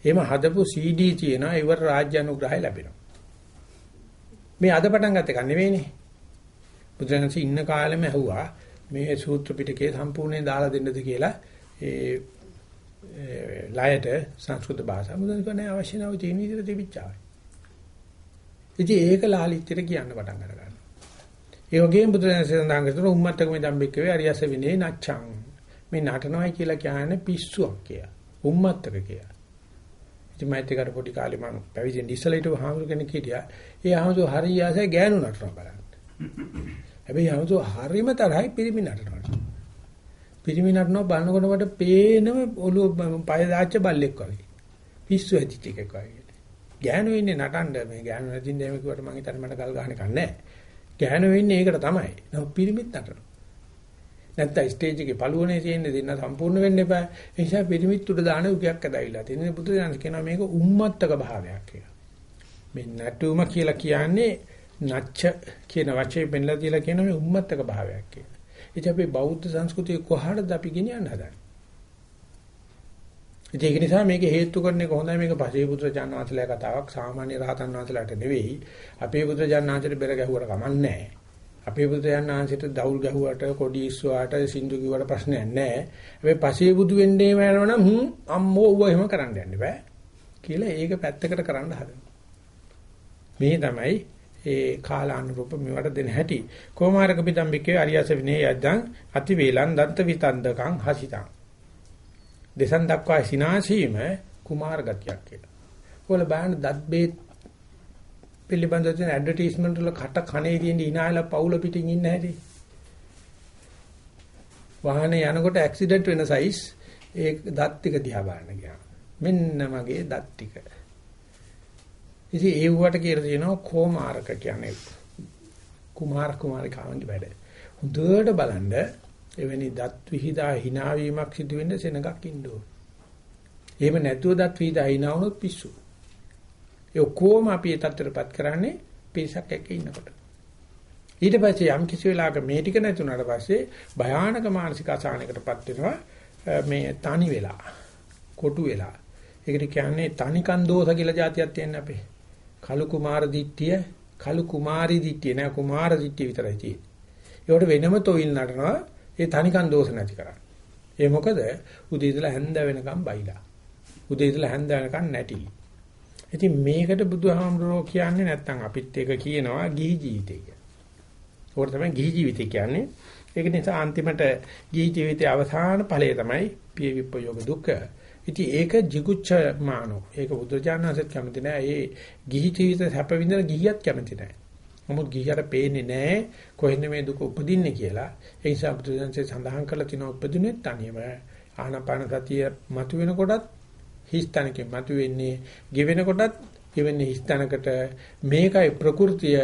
එහෙම හදපු CD තියෙනවා ඉවර රාජ්‍ය අනුග්‍රහය ලැබෙනවා. මේ අද පටන් ගත්ත එක නෙවෙයිනේ. බුදුරජාණන්සේ ඉන්න කාලෙම ඇහුවා මේ සූත්‍ර පිටකේ සම්පූර්ණයෙන් දාලා දෙන්නද කියලා ඒ ලයට සංස්කෘත භාෂාව මුදල් කරන්නේ අවශ්‍ය නැව තියෙන විදිහට තිබිච්චාවයි. ඉතින් ඒක ලාලිත්‍යයට කියන්න පටන් ගන්නවා. ඒ වගේම බුදුරජාණන් සඳහන් කරන උම්මත්තක මේ ධම්බික්කවේ අරියස විනේ නච්ඡං. මේ නටනවයි කියලා කියන්නේ පිස්සුවක් කියලා. උම්මත්තක කියලා. ඉතින් මයිත් එකට පොඩි කාලේ මම පැවිදෙන් ඉස්සලා හිටව හාමුදුර කෙනෙක් හිටියා. ඒ හාමුදුර හරිය ආසයි ගෑනු නටනවා බලන්න. හැබැයි හාමුදුර හරියම තරහයි පිරිමි නටනවා. පිරිමි නටනවා බලනකොට මට පේනම ඔළුව පය දාච්ච බල්ලෙක් වගේ. පිස්සු ඇදිච්ච එකක් වගේ. ගෑනු ඉන්නේ නටන්න මේ ගෑනු නැතිනම් එහෙම කිව්වට මං හිතන්නේ මට ගල් ගහන්න කන්නේ නැහැ. ගැහණු වෙන්නේ ඒකට තමයි. නමුත් පිරිමිත් නටනවා. නැත්නම් ස්ටේජ් එකේ පළුවනේ තියෙන්නේ දෙන්න සම්පූර්ණ වෙන්න එපා. ඒ නිසා පිරිමිත් උඩ දාන උගයක් ඇදවිලා තියෙනවා. බුදු දහම කියනවා මේක උම්මත්තක භාවයක් කියලා. මේ නටුම කියලා කියන්නේ නච්ච කියන වචනේ පෙන්ලා දීලා කියන මේ උම්මත්තක භාවයක් කියලා. ඉතින් අපි බෞද්ධ සංස්කෘතිය කොහාටද අපි ගෙනියන්න හදන්නේ? ඒක නිසා මේක හේතු කරන එක හොඳයි. මේක පසේ පුත්‍ර ජානවාතලේ කතාවක්. සාමාන්‍ය රහතන් වහන්සේලාට නෙවෙයි. අපේ පුත්‍ර ජානවාතලේ බෙර ගැහුවට කමන්නේ නැහැ. අපේ පුත්‍ර ජානවාතලේට දවුල් ගැහුවට කොඩි ඉස්සුවාට සින්දු කිව්වට ප්‍රශ්නයක් නැහැ. හැබැයි පසේ බුදු වෙන්නේ මෑනවනම් හ්ම් අම්මෝ ඌව එහෙම කරන්න යන්න බෑ. කියලා ඒක පැත්තකට කරන්න හදනවා. මේ තමයි ඒ කාලානුරූප මේවට දෙන හැටි කොමාරක පිටම්බිකේ අරියස විනේ යද්දං අති වේලං දන්ත විතන්දකං හසිතං දෙසන් දක්වා සිනාසීම කුමාර ගතියක් කියලා. ඔයාල බලන්න දත් බේත් පිළිබඳව තියෙන ඇඩ්වර්ටයිස්මන්ට් වල කට කනේ තියෙන ඉනායලා පවුල පිටින් ඉන්න හැටි. වාහනේ යනකොට ඇක්සිඩන්ට් වෙන සයිස් ඒ දත් ටික දිහා බලන්න ගියා. මෙන්න මගේ දත් ටික. ඉතින් ඒ වුවට කියලා තියෙනවා කොමාරක කියන්නේ කුමාර කුමාරිකාවන්ගේ වැඩ. හොඳට බලන්න එවැනි දත් විහිදා hina වීමක් සිදු වෙන්න සෙනඟක් ඉන්න ඕන. එහෙම නැතුව දත් විහිදා hina වුණොත් පිස්සු. ඒ ඔක්කොම අපි ඒ තත්ත්වයටපත් කරන්නේ පිරිසක් එක්ක ඉන්නකොට. ඊට පස්සේ යම් කිසි වෙලාවක මේ ටික නැතුණාට පස්සේ භයානක මානසික අසහනයකටපත් වෙනවා මේ තනි වෙලා කොටු වෙලා. ඒකට කියන්නේ තනිකන් දෝෂ කියලා જાතියක් තියෙන අපේ. කලු කුමාර දිට්ඨිය කලු කුමාරි දිට්ඨිය නෑ කුමාර දිට්ඨිය විතරයි තියෙන්නේ. ඒකට වෙනම තොইল නටනවා ඒ තනිකන් දෝෂ නැති කරන්නේ. ඒ මොකද උදේ ඉඳලා හැන්ද වෙනකම් බයිලා. උදේ ඉඳලා හැන්ද වෙනකම් නැටිලි. ඉතින් මේකට බුදුහාමුදුරුවෝ කියන්නේ නැත්තම් අපිත් එක කියනවා ගිහි ජීවිතය කියලා. ඕකට තමයි ගිහි ජීවිතය කියන්නේ. ඒක නිසා අන්තිමට ගිහි ජීවිතයේ අවසාන ඵලය තමයි පිය විප්පයෝග දුක්ඛ. ඉතින් ඒක jiguccha මානෝ. ඒක බුදුරජාණන්සෙත් කැමති නෑ. ඒ ගිහි ජීවිත සැප විඳින ගිහියත් කැමති නෑ. නමුත් ගිහියට පේන්නේ නෑ කොහෙන්ද මේ දුක උපදින්නේ කියලා. ඒ නිසා බුදුරජාණන්සේ සඳහන් කරලා තිනවා උපදින්නේ තනියම ආනාපාන සතිය මතුවෙනකොටත් හිස්තනකෙන් මතුවෙන්නේ ගෙවෙන කොටත් ගෙවෙන්නේ හිස්තනකට මේකයි ප්‍රകൃතිය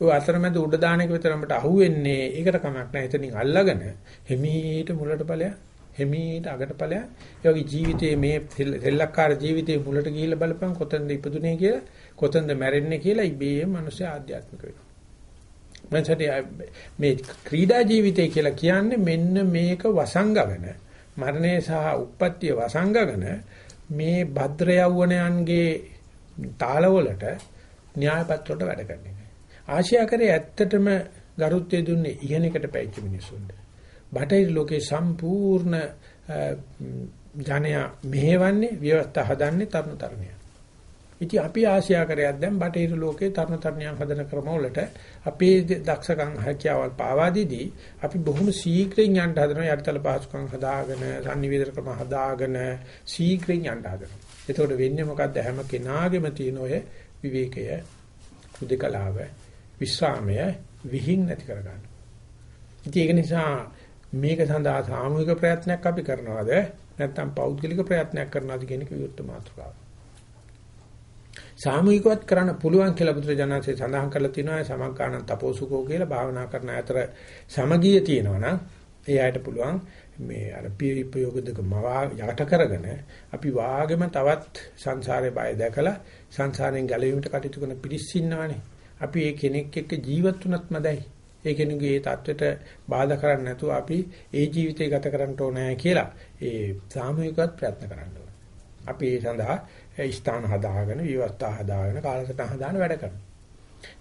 ඔය අතරමැද උඩ දාන එක විතරමට අහුවෙන්නේ ඒකට කමක් නැහැ එතනින් අල්ලගෙන හිමීට මුලට ඵලයක් හිමීට අගට ඵලයක් ඒ වගේ ජීවිතයේ මේ සෙල්ලක්කාර ජීවිතයේ මුලට ගිහිල්ලා බලපන් කොතනද ඉපදුනේ කියලා කොතනද මැරෙන්නේ කියලා ඉබේම මිනිස්සු ආධ්‍යාත්මික වෙනවා මනසට මේ ක්‍රීඩා ජීවිතය කියලා කියන්නේ මෙන්න මේක වසංගගෙන මරණය සහ උප්පත්තිය වසංගගෙන මේ භද්‍ර යවුණයන්ගේ තාලවලට න්‍යායපත්‍රවලට වැඩ කරන එක. ආශියාකරේ ඇත්තටම ගරුත්වය දුන්නේ ඉගෙනකට පැවිච්ච මිනිස්සුන්ට. බටහිර ලෝකේ සම්පූර්ණ ජනයා මෙහෙවන්නේ ව්‍යවස්ථා හදන්නේ තරුණ තරුණියන්. ඉතින් අපි ආසියාකරයක් දැන් බටහිර ලෝකේ තරුණ තරුණියන් හදන ක්‍රමවලට අපේ දක්ෂකම් හැකියාවල් පාවා දීදී අපි බොහොම ශීඝ්‍රයෙන් යන්න හදනවා යටිතල පහසුකම් හදාගෙන sannivedana ක්‍රම හදාගෙන ශීඝ්‍රයෙන් යන්න හදනවා. එතකොට වෙන්නේ මොකද්ද හැම කෙනාගේම තියෙන ඔය විවේකය, උදකලාව, විශ්‍රාමය විහිං නැති කරගන්න. ඉතින් ඒක නිසා මේක සඳහා සාමූහික ප්‍රයත්නයක් අපි කරනවද? නැත්නම් පෞද්ගලික ප්‍රයත්නයක් කරනවද කියන එක විවෘත මාතෘකාවක්. සාමූහිකවත් කරන්න පුළුවන් කියලා බුදුරජාණන්සේ සඳහන් කරලා තිනවා සමග්ගාණන් තපෝසුකෝ කියලා භාවනා කරන අතර සමගිය තියෙනවා නම් ඒ අයට පුළුවන් මේ අර පියපයෝග දෙක මවා යට කරගෙන අපි වාගෙම තවත් සංසාරේ බය දැකලා සංසාරයෙන් ගැලවීමට කටයුතු කරන පිරිස් ඉන්නවනේ. අපි ඒ කෙනෙක් එක්ක ජීවත් වුණත් මදයි. ඒ කෙනෙකුගේ ඒ தත්වෙට බාධා කරන්නේ නැතුව අපි ඒ ජීවිතය ගත කරන්න ඕනේ කියලා ඒ සාමූහිකවත් ප්‍රයත්න කරන්න ඕනේ. අපි ඒ සඳහා ස්ථාන හදාගෙන, විවස්ථා හදාගෙන, කාලසටහන හදාගෙන වැඩ කරනවා.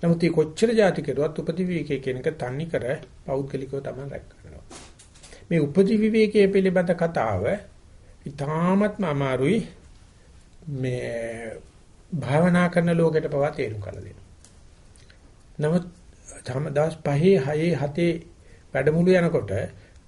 නමුත් මේ කොච්චර જાති කෙරුවත් උපදි විවේකයේ කෙනක තන්නේ කර පෞද්ගලිකව තමයි රැක කරනවා. මේ උපදි විවේකයේ පිළිබඳ කතාව ඉතාමත්ම අමාරුයි මේ භාවනා කරන ලෝකයට පවා තේරුම් කරලා දෙන්න. නමුත් තම දවස් 5 6 7 වැඩමුළු යනකොට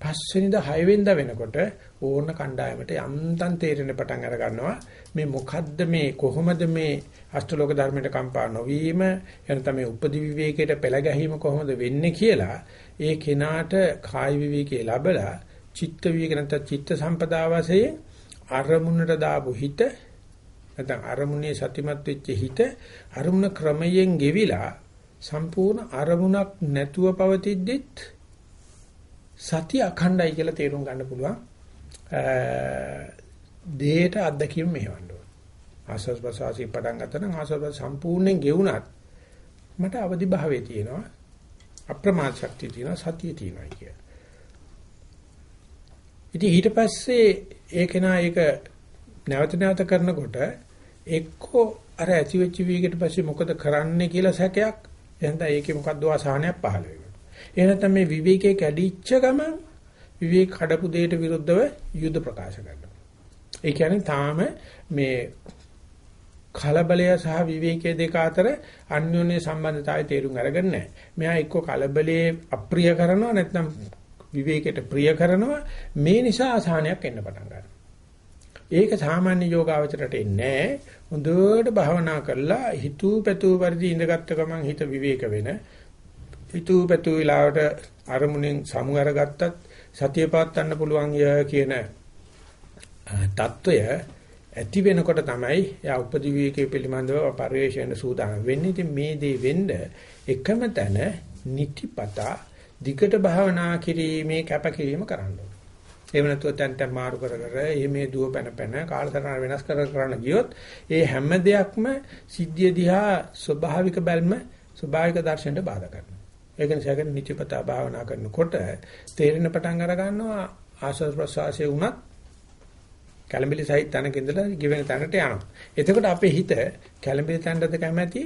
පස්වෙනිදා හයවෙනිදා වෙනකොට ඕන කණ්ඩායමට යම්තම් තේරෙන පටන් අර ගන්නවා. මේ මොකද්ද මේ කොහොමද මේ අෂ්ටලෝක ධර්මයට කම්පා නොවීම එනතම මේ උපදි විවේකයට පෙළ ගැහිම කොහොමද වෙන්නේ කියලා ඒ කෙනාට කාය විවේකේ ලැබලා චිත්ත විවේක නැත්නම් චිත්ත සම්පදා වශයෙන් අරමුණට දාපු හිත නැත්නම් අරමුණේ සතිමත් වෙච්ච හිත අරමුණ ක්‍රමයෙන් ගෙවිලා සම්පූර්ණ අරමුණක් නැතුව පවතිද්දිත් සතිය අඛණ්ඩයි කියලා තේරුම් ගන්න පුළුවන්. දේට අත්දැකීම් මෙහෙවන්න ඕන. ආස්වාද ප්‍රසවාසී පටන් ගත්තා නම් ආස්වාද සම්පූර්ණයෙන් ගෙවුනත් මට අවදි භාවයේ තියෙනවා. අප්‍රමාද ශක්තිය තියෙනවා සතිය තියෙනවා කිය. ඉතින් ඊට පස්සේ ඒක නා ඒක නැවත නැවත කරනකොට එක්කෝ අර ඇති වෙච්ච වීගයට පස්සේ මොකද කරන්නේ කියලා සැකයක් එහෙනම් ඒකේ මොකද්ද ආසානයක් පහළ වෙනවා. එහෙ නැත්නම් මේ විවේකයේ කැඩිච්ච ගමන් විවේක කඩපු දෙයට විරුද්ධව යුද්ධ ප්‍රකාශ කරනවා. ඒ කියන්නේ තාම මේ කලබලය සහ විවේකයේ දෙක අතර අන්‍යෝන්‍ය සම්බන්ධතාවය තේරුම් අරගෙන නැහැ. මෙහා එක්ක කලබලයේ අප්‍රිය කරනවා නැත්නම් විවේකයට ප්‍රිය කරනවා මේ නිසා අසහනයක් එන්න පටන් ගන්නවා. ඒක සාමාන්‍ය යෝගාවචරයට එන්නේ හොඳට භවනා කරලා හිතූ පැතූ පරිදි ඉඳගත්ත ගමන් හිත විවේක වෙන හිතූ පැතූ වෙලාවට අරමුණෙන් සමු අරගත්තත් සතිය පාත්තන්න පුළුවන් ය කියන தত্ত্বය ඇති වෙනකොට තමයි යා උපදිවිකේ පිළිබඳව පරිවේශයෙන් සූදානම් වෙන්නේ. ඉතින් මේ දේ වෙන්න එකම තැන නිතිපතා දිගට භවනා කිරීමේ කැපකිරීම කරන්න ඕනේ. එහෙම නැතුව තැන් තැන් මාරු කර කර එහේ දුව පැන පැන කාලතරණ වෙනස් කර කරන ගියොත් ඒ හැම දෙයක්ම සිද්ධිය දිහා ස්වභාවික බැල්ම ස්වභාවික දර්ශනයට බාධා කරනවා. ඒක නිසා කියන නිතිපතා භාවනා කරනකොට තේරෙන පටන් අර ගන්නවා ආශ්වාස ප්‍රශ්වාසයේ උනත් කැළඹිලි සහිත තැනක ඉඳලා ගෙවෙන තැනට යනවා. එතකොට අපේ හිත කැළඹිලි තැනටද කැමැති,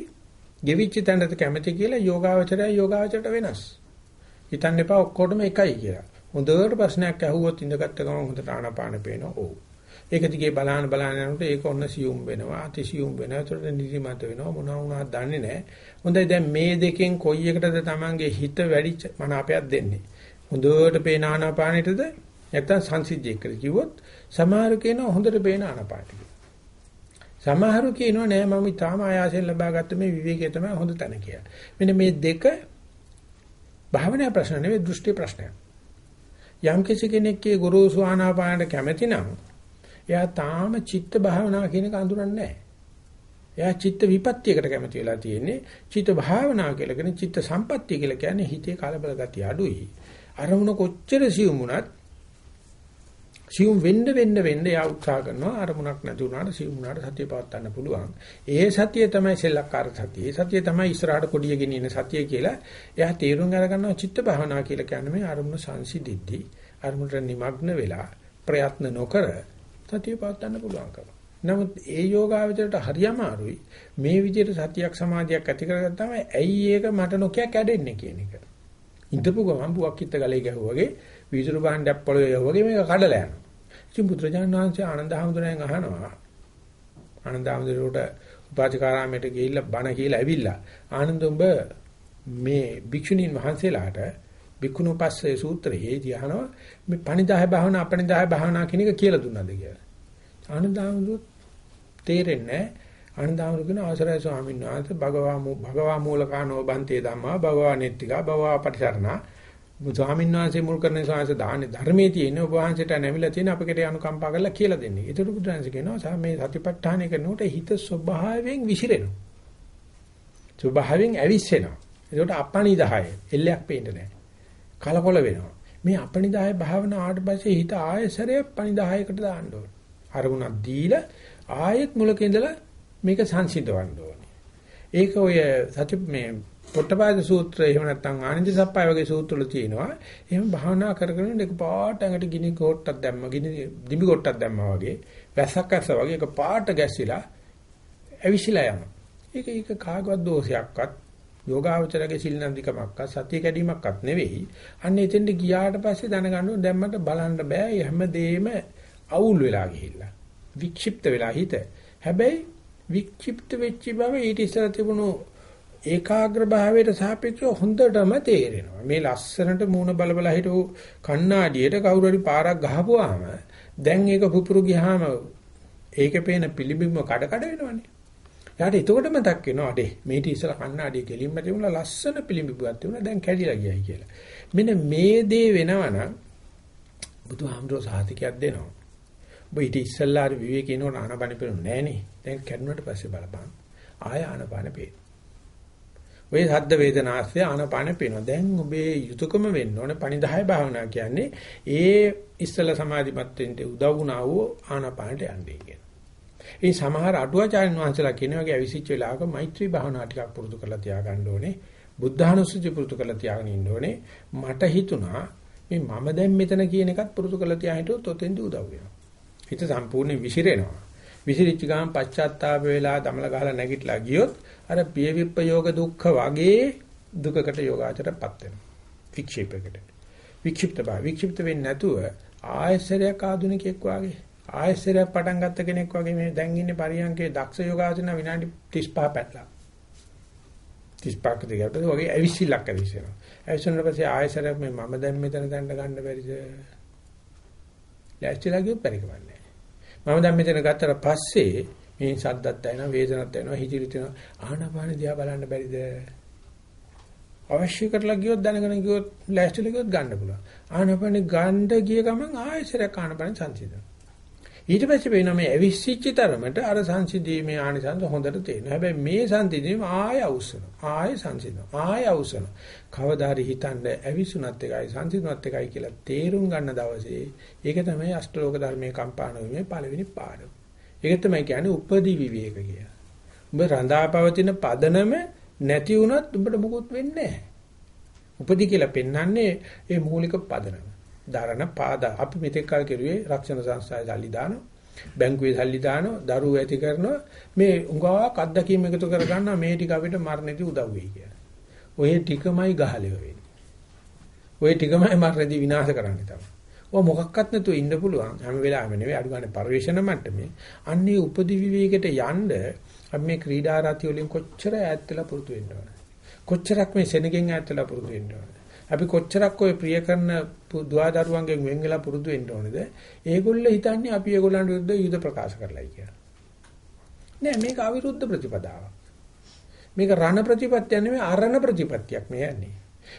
ගෙවිච්ච තැනටද කැමැති කියලා යෝගාවචරය යෝගාවචරයට වෙනස්. හිතන්න එපා ඔක්කොටම එකයි කියලා. හොඳට ප්‍රශ්නයක් අහුවොත් ඉඳගත්ත ගමන් හොඳට ආනාපාන පේනවා. ඔව්. ඒක දිගේ බලහන් බලහන් යනකොට ඒක ඔන්න සියුම් වෙනවා, අතිසියුම් වෙනවා. ඒතකොට නිදිමත වෙනවා මොනවා වුණාද දන්නේ නැහැ. හොඳයි දැන් මේ දෙකෙන් කොයි එකටද Tamange හිත වැඩි මනාපයක් දෙන්නේ? හොඳට පේන ආනාපානෙටද නැත්නම් සංසිද්ධිය කියලා කිව්වොත් සමහර කියනවා හොඳට පේන ආනාපානෙට. සමහරු කියනවා නෑ මම ඊටාම ආයාසයෙන් ලබාගත්ත මේ විවේකයේ තමයි හොඳ තැන කියලා. මෙන්න මේ දෙක භාවනා ප්‍රශ්න නෙවෙයි දෘෂ්ටි ප්‍රශ්නයක්. යම් කිසි කෙනෙක්ගේ ගුරුසු ආනාපානට කැමති නම් එයා තාම චිත්ත භාවනා කියන එක අඳුරන්නේ නැහැ. එයා චිත්ත විපත්තියකට කැමති වෙලා තියෙන්නේ. චිත්ත භාවනා කියලා කියන්නේ චිත්ත සම්පත්තිය කියලා කියන්නේ හිතේ කලබල ගතිය අඩුයි. අරමුණ කොච්චර සියුම් වුණත් සියුම් වෙන්න වෙන්න වෙන්න යා උත්සාහ කරනවා අරමුණක් නැති වුණාට සියුම් වුණාට සතිය පවත්වන්න පුළුවන්. ඒ සතිය තමයි සෙල්ලක්කාර සතිය. ඒ සතිය තමයි ඉස්සරහට කොඩිය ගෙනියන සතිය කියලා එයා තීරුම් අරගන්නවා චිත්ත භාවනා කියලා කියන්නේ මේ අරමුණ සංසිද්ධි අරමුණට නිමග්න වෙලා ප්‍රයත්න නොකර සතිය පවත්වන්න පුළුවන්කම. නමුත් ඒ යෝගාවචරයට හරියම අමාරුයි. මේ විදිහට සතියක් සමාධියක් ඇති කරගත්තාම ඇයි ඒක මට නොකිය කැඩෙන්නේ කියන එක. ඉඳපු ගමන් බුවක් කිත්ත ගලේ ගැහුවාගේ වීදුරු භාණ්ඩයක් පොළවේ යවුවාගේ මේක කඩලා යනවා. ඉතින් බුදුරජාණන් වහන්සේ ආනන්ද හැමදෙරෙන් අහනවා. ආනන්ද හැමදෙරට උපාධිකාරාමයට ගිහිල්ලා බණ කියලා ඇවිල්ලා ආනන්ද උඹ මේ භික්ෂුණීන් වහන්සේලාට භික්ඛුනුපස්සේ සූත්‍රයේදී අහනවා මේ පණිදාය භාවනා අපණිදාය භාවනා කියන එක කියලා දුන්නාද කියලා. ආනන්ද හැමදෙර තේරෙන්නේ ආනන්ද හැමදෙර කියන ආශ්‍රය ස්වාමීන් වහන්සේ භගවා භගවා මූලකානෝ බන්තේ ධම්මා භගවා නෙත්තිකා භගවා පටිසරණා ස්වාමීන් වහන්සේ මුල් කරන ශාසන දාන්නේ ධර්මයේ තියෙන ඔබ වහන්සේට නැමිලා තියෙන අපකට අනුකම්පා කරලා කියලා දෙන්නේ. ඒතර බුදුරජාණන් කියනවා මේ සතිපට්ඨානය කරනකොට හිත ස්වභාවයෙන් විසිරෙනවා. ස්වභාවයෙන් ඇවිස්සෙනවා. ඒකට අපණිදාය එල්ලයක් පේන්නේ නැහැ. කලකොල වෙනවා. මේ අපණිදාය භාවනා ආවට පස්සේ හිත ආයසරයක් පණිදායකට දාන්න ඕනේ. අරමුණක් දීලා ආයෙත් මුලක ඉඳලා මේක සංසිඳවන්න ඕනේ. ඒක ඔය සති මේ පොට්ටපාද සූත්‍රය එහෙම නැත්නම් ආනන්ද සප්පයි වගේ සූත්‍රවල තියෙනවා. එහෙම භාවනා කරගෙන එක පාට ඇඟට ගිනි කොට්ටක් දැම්ම, ගිනි දිඹි කොට්ටක් දැම්මා වගේ, වැස්සක් ඇස්ස වගේ එක පාට ගැස්සිලා ඇවිසිලා යනවා. ඒක ඒක කාගවත් දෝෂයක්වත් යෝගාවචරගේ සිල්නන්දිකමක්වත් සතිය කැඩීමක්වත් නෙවෙයි. අන්න එතෙන්ට ගියාට පස්සේ දැනගන්න දැන් මට බලන්න බෑ හැමදේම අවුල් වෙලා ගිහිල්ලා. වික්ෂිප්ත වෙලා හිත. හැබැයි වික්ෂිප්ත වෙච්ච බව ඊට ඉස්සර තිබුණු ඒකාග්‍ර භාවයට සාපේක්ෂව හොඳටම තේරෙනවා. මේ ලස්සනට මූණ බල බල හිටු කණ්ණාඩියට කවුරු හරි පාරක් ගහපුවාම දැන් ඒක පුපුරු ගියාම ඒකේ පේන පිළිබිඹ කඩ කඩ වෙනවනේ. යාට එතකොට මතක් වෙනවා අඩේ මේටි ඉස්සලා කණ්ණාඩිය කෙලින්ම තිබුණා ලස්සන පිළිඹුවක් තිබුණා දැන් කැඩිලා ගියයි කියලා. මෙන්න මේ දේ වෙනවනම් බුදුහාමුදුරුවෝ සාහිතිකයක් දෙනවා. ඔබ ඊට ඉස්සල්ලා විවේකීනෝ ආනපන පෙරුනේ නෑනේ. දැන් කැඩුණාට පස්සේ බලපන්. ආය ආනපන පේන. ඔය සද්ද වේදනාස්ය ආනපාන පේනවා. දැන් ඔබේ යුතුයකම වෙන්න ඕනේ පණිදාය භාවනා කියන්නේ ඒ ඉස්සල සමාධිමත් වෙන්න උදව් වුණා වූ ආනපානට යන්නේ කියන. ඒ සමහර අටුවාචාර්යන් වහන්සේලා කියන වගේ අවිසිච්ච වෙලාවක මෛත්‍රී භාවනා ටිකක් පුරුදු කරලා තියාගන්න ඕනේ. බුද්ධානුස්සති පුරුදු කරලා තියාගෙන ඉන්න ඕනේ. මට හිතුණා මේ මම දැන් මෙතන කියන එකත් පුරුදු කරලා තියා හිටියොත් ඔතෙන්ද උදව් වෙනවා. හිත සම්පූර්ණයෙන් විසිරෙනවා. විසිරිච්ච ගමන් පශ්චාත්තාප වෙලා දමල ගහලා නැගිටලා ගියොත් අර පිය විප්පයෝග දුක්ඛ වගේ දුකකට යෝගාචරපත් වෙනවා. වික්ෂේපයකට. වික්ෂිප්ත බව වික්ෂිප්ත වෙන්නේ නැතුව ආයසරයක් ආධුනිකෙක් වගේ ආයසරයක් පටන් ගත්ත කෙනෙක් වගේ මේ දැන් ඉන්නේ පරියන්කේ දක්ෂ යෝගාචරණ විනාඩි 35 පැටලා. 35ක දිගට වගේ ඇවිසිල්ලක් ඇවිස්සෙනවා. ඇවිස්සුනට පස්සේ ආයසරයක් මේ මම දැන් මෙතන දැන්න ගන්න බැරිද? ලෑස්තිලා ගියොත් පරිකමන්නේ. මම දැන් මෙතන ගත්තට පස්සේ මේ ශබ්දත් දැනෙනවා වේදනත් දැනෙනවා හිතිරි තියෙනවා ආනාපාන දිහා බලන්න බැරිද අවශ්‍ය කරලා ගියොත් දැනගෙන ගියොත් ලෑස්තිලා ගියොත් ගන්න පුළුවන් ආනාපාන ගන්න ගිය ගමන් ආයෙසරක් ආනාපාන සංසිඳනවා ඊට පස්සේ වෙන මේ ඇවිස්සිච්ච තරමට අර සංසිඳීමේ ආනිසංස හොඳට තේරෙනවා. හැබැයි මේ සංසිඳීම ආය අවශ්‍යනවා. ආය සංසිඳනවා. ආය අවශ්‍යනවා. කවදාරි හිතන්න ඇවිසුණත් එකයි සංසිඳුණත් එකයි කියලා තේරුම් ගන්න දවසේ ඒක තමයි අෂ්ටලෝක ධර්මයේ කම්පාණ වීමේ පළවෙනි පාඩම. ඒක තමයි කියන්නේ උපදි විවේක කියලා. ඔබ රඳාපවතින පදනම නැති වුණොත් ඔබට මොකුත් වෙන්නේ නැහැ. උපදි කියලා පෙන්වන්නේ ඒ මූලික පදනම. දරණ පාද අපි මෙතෙක් කල් කෙරුවේ රක්ෂණ සංස්ථාවේ සල්ලි දානවා බැංකුවේ සල්ලි දානවා දරුවෝ ඇති කරනවා මේ උඟාවක් අත්දැකීම් එකතු කර ගන්නවා මේ ටික අපිට මරණදී උදව් වෙයි කියලා. ඔය ටිකමයි ගහලෙව වෙන්නේ. ඔය ටිකමයි මරණදී විනාශ කරන්නේ තමයි. ඔය මොකක්වත් නැතුව ඉන්න පුළුවන් හැම වෙලාවෙම නෙවෙයි අඩු ගන්න පරිවේෂණ මට්ටමේ. අන්නේ උපදි විවේකයට යන්න අපි මේ ක්‍රීඩා රාති වලින් කොච්චර ඈත් වෙලා පුරුදු වෙන්න ඕන. කොච්චරක් මේ සෙනගෙන් ඈත් වෙලා පුරුදු වෙන්න ඕන. අපි කොච්චරක් ඔය ප්‍රිය කරන දුවදරුවන්ගෙන් වෙන් වෙලා පුරුදු වෙන්න ඕනේද? ඒගොල්ලෝ හිතන්නේ අපි ඒගොල්ලන්ට විරුද්ධ යුද ප්‍රකාශ කරලායි කියලා. නෑ මේක අවිරුද්ධ ප්‍රතිපදාවක්. මේක රණ ප්‍රතිපත්තිය නෙමෙයි අරණ ප්‍රතිපත්තියක් මේ යන්නේ.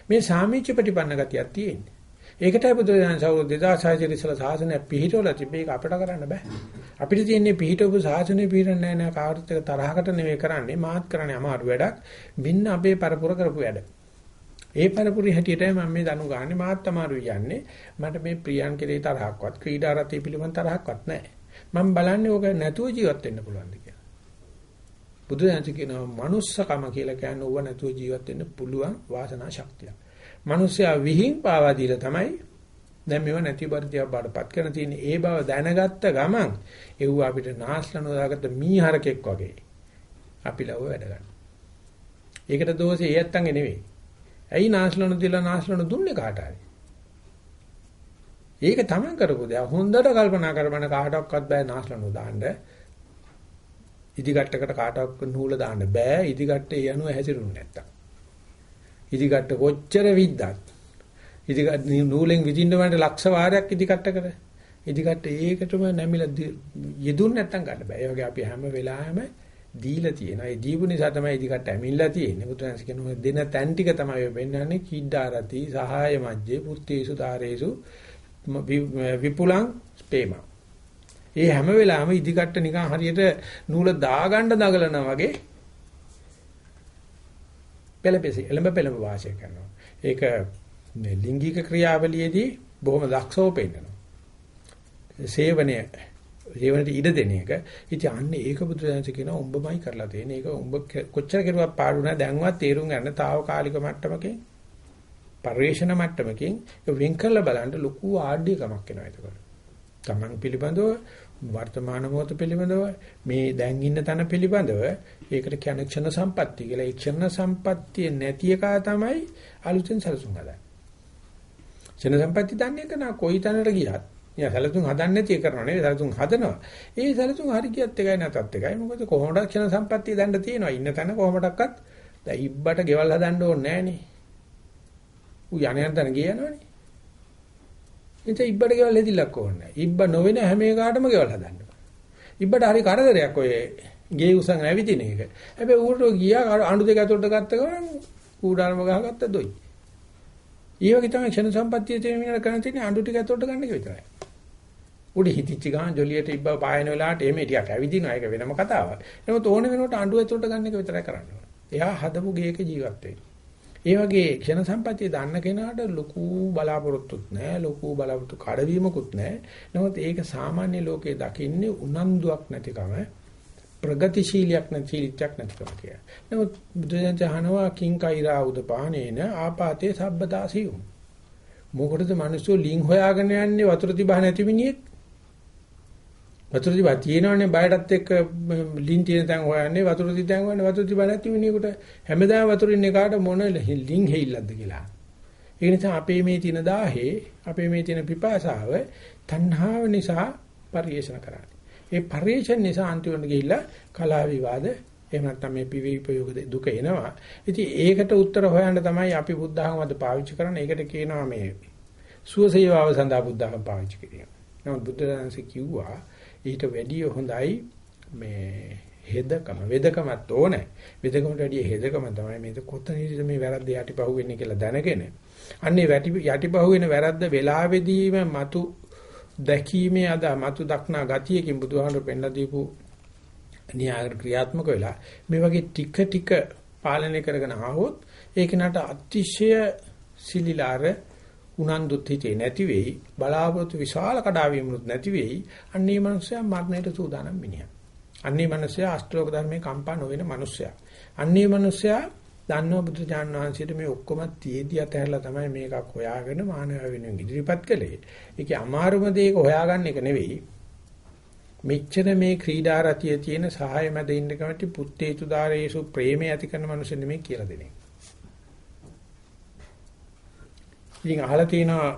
මේ සාමීච්‍ය ප්‍රතිපන්න ගතියක් තියෙන්නේ. ඒකටයි බුදුරජාණන් සවුරු 2600 ඉස්සලා සාසනය පිහිටවලා තිබ්බේ ඒක අපිට කරන්න බෑ. අපිට තියෙන්නේ පිහිටවපු සාසනය පිහිටන්නේ නෑ නෑ කාටත් තරහකට නෙවෙයි කරන්නේ මාත් කරන්නේ අමාරු වැඩක්. මෙන්න අපේ පරපුර කරපු වැඩ. ඒ පරපුරි හැටියටයි මම මේ දනු ගන්නේ මාත් අමාරු යන්නේ. මට මේ ප්‍රියන් කෙරේ තරහක්වත් ක්‍රීඩා රතේ පිළිබඳ තරහක්වත් නැහැ. මම බලන්නේ ඕක නැතුව ජීවත් වෙන්න පුළුවන්ද කියලා. බුදුදහම කියනවා manussකම කියලා කියන්නේ ඕව නැතුව ජීවත් වෙන්න පුළුවන් වාසනා ශක්තිය. මිනිස්සයා විහිං පාවා දීලා තමයි දැන් මේව නැති බර්ධියක් බාඩපත් කරන තියෙන ඒ බව දැනගත්ත ගමන් එව්ව අපිට නාස්ලන දාගත්ත මීහරකෙක් වගේ අපි ලව වැඩ ගන්න. ඒකට දෝෂේ ඒ ඇත්තන්ගේ නෙවෙයි. ඇයි නාස්ලන දීලා නාස්ලන දුන්නේ කාට හරි? ඒක තමයි කරපු දෙයක්. හොඳට කල්පනා කරපන කාටවත් බෑ නාස්ලන දාන්න. ඉදිගට්ටකට කාටවත් නූල දාන්න බෑ. ඉදිගට්ටේ යනුව හැසිරුනේ නැත්තම්. ඉදිගට්ට කොච්චර විද්දත් ඉදිගට්ට නූලෙන් විදින්න වන්ට ලක්ෂ වාරයක් ඉදිගට්ටකට ඉදිගට්ට ඒකටම නැමිලා යෙදුන් නැත්තම් ගන්න බෑ. ඒ වගේ අපි හැම වෙලාවෙම දීලා තියෙනවා. ඒ දීපු නිසා තමයි ඉදිකට ඇමිල්ලා තියෙන්නේ. බුදුන්ස කියනවා දෙන තැන් ටික තමයි වෙන්නන්නේ කිඩාරති සහාය මජ්ජේ පුත්තේසු ධාරේසු විපුලං ස්පේම. ඒ හැම වෙලාවෙම ඉදිකට නිකන් හරියට නූල දාගන්න දඟලනා වගේ පෙළපෙසි එළඹ පෙළඹ වාසය කරනවා. ඒක ලිංගික ක්‍රියාවලියේදී බොහොම දක්ෂව පෙන්නනවා. සේවනය ජීවනට ඉඩ දෙන එක. ඉතින් අන්නේ ඒක බුදුදහම කියනවා උඹමයි කරලා තියෙන්නේ. ඒක උඹ කොච්චර කෙරුවක් පාඩු නැහැ දැන්වත් තේරුම් ගන්න తాවකාලික මට්ටමකින් පරිවේෂණ මට්ටමකින් වෙන් කරලා බලන්න ලොකු ආඩ්‍යකමක් එනවා ඒකට. Taman පිළිබඳව වර්තමාන මොහොත පිළිබඳව මේ දැන් ඉන්න තැන පිළිබඳව ඒකට කියන ක්ෂණ සම්පatti කියලා. ඒ ක්ෂණ සම්පත්තිය නැති එක තමයි අලුතෙන් සැලසුම් හදන්නේ. ක්ෂණ සම්පatti දන්නේ කන කොයි තැනට ගියත් යා සැලසුම් හදන්නේ නැති කරනවා නෙවෙයි සැලසුම් හදනවා. ඒ සැලසුම් හරි කියත් එකයි නැතත් එකයි. මොකද කොහොමද ක්ෂණ සම්පත්තිය දැන්න තියෙනවා. ඉන්න තැන කොහොමඩක්වත් දැන් ඉබ්බට ගෙවල් හදන්න ඕනේ නැහනේ. ඌ යණ යන තැන ගියනවනේ. ඉතින් ඉබ්බට ගෙවල් හෙදිලක් ඕනේ. ඉබ්බ නොවන හැම එකකටම ගෙවල් හදන්න. ඉබ්බට හරි කරදරයක් ඔය ගේ උසන් ඇවිදින එක. හැබැයි ඌට ගියා අඬු දෙක අතොට ගත්ත ගමන් ඌඩාරම ගහගත්ත දොයි. ඊ වගේ තමයි ක්ෂණ සම්පත්තිය තියෙන මිනිහට කරන්න තියෙන්නේ අඬු ටික අතොට ගන්න එක විතරයි. උඩ හිතිච්ච ගමන් ජොලියට ඉබ්බ පායන වෙලාවට එමේ ටිකක් ඇවිදිනවා ඒක වෙනම කතාවක්. නමුත් ඕන වෙනකොට අඬු ඇතුළට ගන්න එක විතරයි කරන්නේ. එයා හදපු ගේක ජීවත් ඒ වගේ ක්ෂණ සම්පත්තිය දන්න කෙනාට ලොකු බලාපොරොත්තුත් නැහැ, ලොකු බලාපොරොත්තු කඩවීමකුත් නැහැ. නමුත් ඒක සාමාන්‍ය ලෝකයේ දකින්නේ උනන්දුවක් නැතිකම, ප්‍රගතිශීලියක් නැතිලිච්චක් නැතිකම කියලා. නමුත් බුදුදහම ජහනවා කිං කෛරා උදපානේන ආපාතේ සබ්බදාසියු. මොකටද මිනිස්සු ලිං හොයාගෙන යන්නේ වතුර තිබහ නැති මිනිහෙක්? වතුර තිබා තියෙනවනේ බයටත් එක්ක ලින් තියෙන තැන් හොයන්නේ වතුර තියන් හොයන්නේ වතුර තිබා නැති මිනිහෙකුට හැමදාම වතුර ඉන්න කාට මොන ලින් හේILLක්ද කියලා. ඒ නිසා අපේ මේ තියෙන දාහේ අපේ මේ තියෙන පිපාසාව තණ්හාව නිසා පරිේෂණ කරන්නේ. ඒ පරිේෂණ නිසා අන්තිමට ගිහිල්ලා කලා විවාද එහෙම නැත්නම් මේ පිවිපයෝග දුක එනවා. ඉතින් ඒකට උත්තර හොයන්න තමයි අපි බුද්ධ ධර්මවද පාවිච්චි කරන්නේ. ඒකට කියනවා මේ සුවසේවාව සඳහා බුද්ධ ධර්ම පාවිච්චි කිරීම. නමුත් බුද්ධ ධර්මසේ කිව්වා ඊට වැඩිය හොඳයි මේ හෙදකම වෙදකමත් ඕනේ. වෙදකමට වැඩිය හෙදකම තමයි මේක කොතනදද මේ වැරද්ද යටිපහුවෙන්නේ කියලා දැනගෙන. අන්නේ යටිපහුවෙන වැරද්ද වෙලාවේදීම මතු දැකීමේ අද මතු දක්නා ගතියකින් බුදුහාමුදුරු පෙන්ලා දීපු න්‍යාය ක්‍රියාත්මක වෙලා මේ වගේ ටික ටික පාලනය කරගෙන ආවොත් ඒක නට අතිශය සිලිලාර උනන්දුත් හිතේ නැති වෙයි බලාපොරොත්තු විශාල කඩාවීමුත් නැති වෙයි අන්නේ මනුස්සයා මරණයට සූදානම් මිනිහා. අන්නේ මනුස්සයා අෂ්ටලෝක ධර්මයේ කම්පා නොවන මනුස්සයා. අන්නේ මනුස්සයා දන්නව බුදු දානහන්සියට මේ ඔක්කොම තියේදී අතහැරලා තමයි මේකක් හොයාගෙන මානව වෙනුවෙන් ඉදිරිපත් කළේ. ඒකේ අමාරුම දේ හොයාගන්න එක නෙවෙයි. මෙච්චර මේ ක්‍රීඩා රතිය තියෙන සහාය මැද ඉන්න කමටි පුත්තේතු දාරේසු ප්‍රේමය ඇති කරන මිනිස්සු නෙමෙයි කියලා දෙන්නේ. ඉතින් අහලා තියෙනවා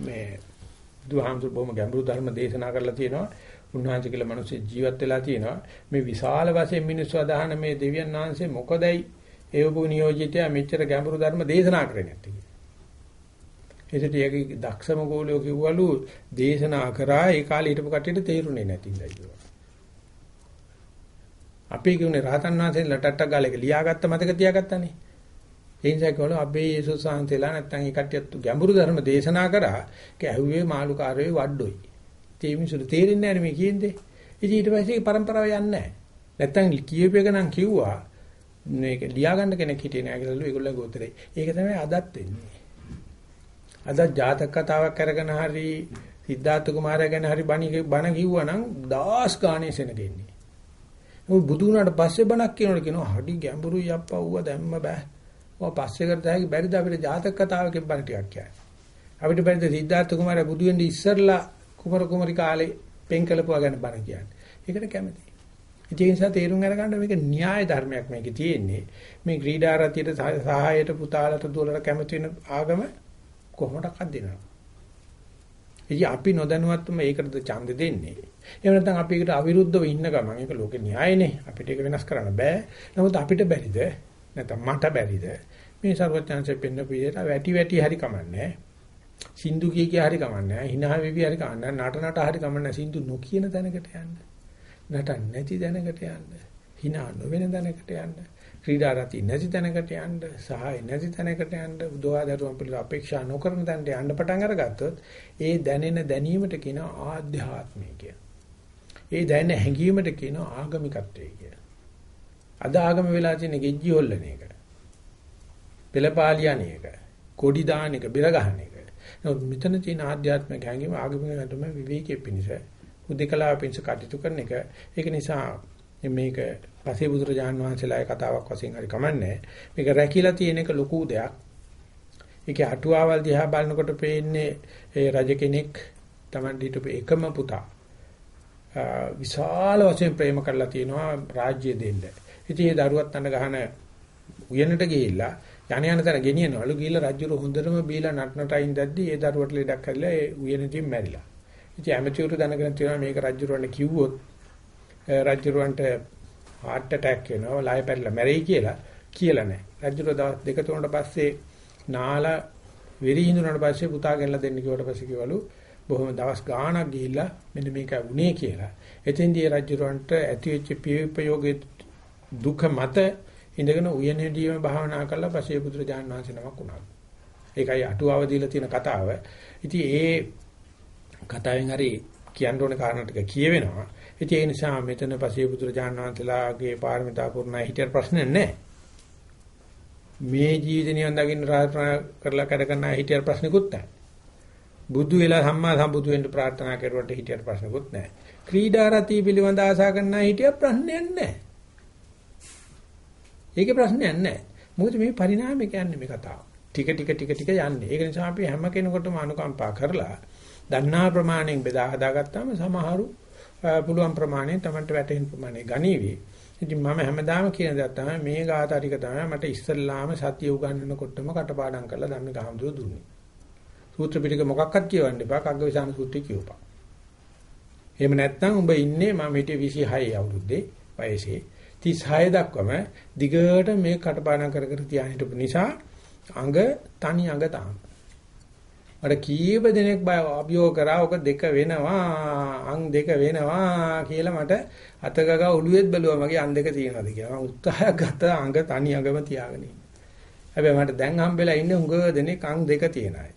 මේ දුහාම්සු බොහොම ගැඹුරු ධර්ම දේශනා කරලා තියෙනවා. උන්වහන්සේ කියලා මිනිස්සු ජීවත් වෙලා තියෙනවා. මේ විශාල වශයෙන් මිනිස්සු අදහන මේ දෙවියන් වහන්සේ මොකදයි ඒවපු නියෝජිතයා මෙච්චර ගැඹුරු ධර්ම දේශනා කරන්නේ නැත්තේ. ඒකට යකි දක්ෂම ගෝලියෝ කිව්වලු දේශනා කරා ඒ කාලේ හිටපු කට්ටියට තේරුනේ නැතිඳයි කිව්වා. අපි කියුනේ රහතන් වහන්සේ ලටට්ටක් ගාලා ඒක ලියාගත්ත මතක තියාගත්තානේ. ඒ නිසා කිව්වලු අබේ යේසුස් වහන්සේලා නැත්තම් ඒ කට්ටියත් ගැඹුරු ධර්ම දේශනා කරා. ඒක ඇහුවේ මාළුකාරයේ වඩොයි. ඒ මිනිසුන්ට තේරෙන්නේ නැහැ මේ කියන්නේ. ඉතින් ඊට පස්සේ පරම්පරාව යන්නේ නැහැ. නැත්තම් කියූප එක නම් කිව්වා මේක ලියාගන්න කෙනෙක් හිටියේ නැහැ කියලා ඒගොල්ලෝ ගෝතරේ. ඒක තමයි අදත් වෙන්නේ. අද ජාතක කතාවක් අරගෙන හරි සිද්ධාර්ථ කුමාරයා ගැන හරි බණ බණ කිව්වනම් දාස් ගානේ සෙනගෙන්නේ. මොකද බුදු වුණාට පස්සේ බණක් කියනකොට කියනවා හඩි ගැඹුරුයි අප්පා ඌව දැම්ම බෑ. ඔය පස්සේ කරත හැකි බැරිද අපිට ජාතක කතාවකින් බණ ටිකක් කියන්න. අපිට බැරිද සිද්ධාර්ථ කුමාරයා බුදු වෙන්න ඉස්සරලා කුමර කුමරි කාලේ පෙන් කළපුවා ගැන බණ කියන්නේ. ඒකට කැමතියි. ඒ නිසා තේරුම් අරගන්න මේක න්‍යාය ධර්මයක් මේකේ තියෙන්නේ. මේ ක්‍රීඩා රතියට සහායයට පුතාලට දුවලට කැමති වෙන ආගම කොහොමඩක්වත් දෙනවා. ඉතින් අපි නොදැනුවත්වම ඒකටද ඡන්ද දෙන්නේ. එහෙම නැත්නම් අපි ඒකට අවිරුද්ධව ඉන්න ගමන් ඒක ලෝකේ න්‍යායනේ. අපිට ඒක වෙනස් කරන්න බෑ. නමුත් අපිට බැරිද? නැත්නම් මට බැරිද? මේ සර්වඥාන්සේ පෙන්න පිළිලා වැටි වැටි හරි කමන්නේ. සින්දු කිය කිය හරි කමන්නේ. hina වෙවි හරි කමන්නේ. නට නට හරි කමන්නේ. සින්දු නොකියන තැනකට යන්න. නට නැති තැනකට යන්න. hina නොවන තැනකට යන්න. ක්‍රීඩා රති නැති තැනකට යන්න සහාය නැති තැනකට යන්න උදවාදරුවන් පිළිබඳ අපේක්ෂා නොකරන තැනට යන්න පටන් අරගත්තොත් ඒ දැනෙන දැනීමට කියන ආධ්‍යාත්මය කිය. ඒ දැනෙන හැඟීමට කියන ආගමිකත්වය කිය. අද ආගම වෙලා තියෙන ගෙජ්ජි හොල්ලන එක. පෙළපාලියන එක. කොඩි දාන එක, බෙර ගහන එක. නමුත් මෙතන තියෙන ආධ්‍යාත්මික හැඟීම ආගමික තමයි විවේකයේ පිණිස, උද්දකලාව පිණිස කටයුතු කරන එක. ඒක නිසා මේක පසේ බුදුරජාන් වහන්සේලාගේ කතාවක් වශයෙන් හරි කමන්නේ. මේක රැකිලා තියෙන එක ලොකු දෙයක්. ඒකේ අටුවාවල් දිහා බලනකොට පේන්නේ ඒ රජ කෙනෙක් Taman හිටපු එකම පුතා විශාල වශයෙන් ප්‍රේම කරලා තියෙනවා රාජ්‍ය දෙන්න. ඉතින් ඒ දරුවත් අඬ ගහන උයනට ගිහිල්ලා යණ යන තැන ගෙනියනවලු ගිහිල්ලා රජුර හොඳටම බීලා නටනටයින් දැද්දි ඒ දරුවට ලෙඩක් කරලා ඒ උයනකින් මැරිලා. ඉතින් ඇමතිවරු දැනගෙන තියෙනවා මේක රජුරවන්ට කිව්වොත් රජුරවන්ට heart attack වෙනවා ලය පැරිලා මැරෙයි කියලා කියලා නැහැ. රජුර දවස් දෙක තුනකට පස්සේ නාලා වෙරි හිඳුනට පස්සේ පුතා ගෙනලා දෙන්න කිව්වට පස්සේ කිව්වලු බොහොම දවස් ගාණක් ගිහිල්ලා මෙන්න මේක වුණේ කියලා. එතෙන්දී රජුරවන්ට ඇතිවෙච්ච පියපයෝගේ දුක මත ඉඳගෙන උයනෙදීම භාවනා කරලා පස්සේ පුත්‍ර ජානනාංශ නමක් වුණා. ඒකයි අටුවාව දීලා තියෙන කතාව. ඉතින් ඒ කතාවෙන් හරි කියන්න ඕන කාරණා ටික කියවෙනවා. ඉතින් ඒ නිසා මෙතන පසේ පුදුරජාණන් වහන්සේලාගේ පාරමිතා පුරණයි හිටියට ප්‍රශ්නයක් නැහැ. මේ ජීවිත නිවන් දකින්න ප්‍රාර්ථනා කරලා කර කරන හිටියට ප්‍රශ්නකුත් නැහැ. බුදු වෙලා සම්මා සම්බුදු වෙන්න ප්‍රාර්ථනා කරුවට හිටියට ප්‍රශ්නකුත් නැහැ. ක්‍රීඩා රති පිළිබඳ ආශා කරන හිටියට ප්‍රශ්නයක් නැහැ. ඒකේ ප්‍රශ්නයක් නැහැ. මොකද මේ පරිණාමය කියන්නේ මේ කතාව. ටික ටික ටික ටික යන්නේ. ඒක නිසා අපි හැම කෙනෙකුටම අනුකම්පා කරලා දන්නා ප්‍රමාණයෙන් බෙදා හදාගත්තාම සමහරු පුළුවන් ප්‍රමාණය Tamanට වැටෙන ප්‍රමාණය ගණීවි. ඉතින් මම හැමදාම කියන දේ තමයි මේ ගාථා ටික තමයි මට ඉස්සල්ලාම සතිය උගන්වනකොටම කටපාඩම් කරලා ධම්මික හඳුර දුන්නේ. සූත්‍ර පිටක මොකක්වත් කියවන්න එපා කග්ගවිසාන සූත්‍රය කියවපන්. එහෙම නැත්නම් උඹ ඉන්නේ මම හිටියේ 26 අවුරුද්දේ වයසේ 36 දක්වම දිගට මේ කටපාඩම් කර කර තියාගෙන හිටපු නිසා අඟ තනි අඟ තාම. මට කීප දෙනෙක් බය අභියෝග කරා ඔක දෙක වෙනවා අං දෙක වෙනවා කියලා මට අතගග ඔළුවෙත් බැලුවා මගේ අං දෙක තියෙනවද කියලා. මම උත්සාහයක් ගත්තා අංග තනි අඟම තියාගෙන ඉන්න. හැබැයි මට දැන් හම්බෙලා ඉන්නේ හුඟ දෙනෙක් අං දෙක තියෙන අය.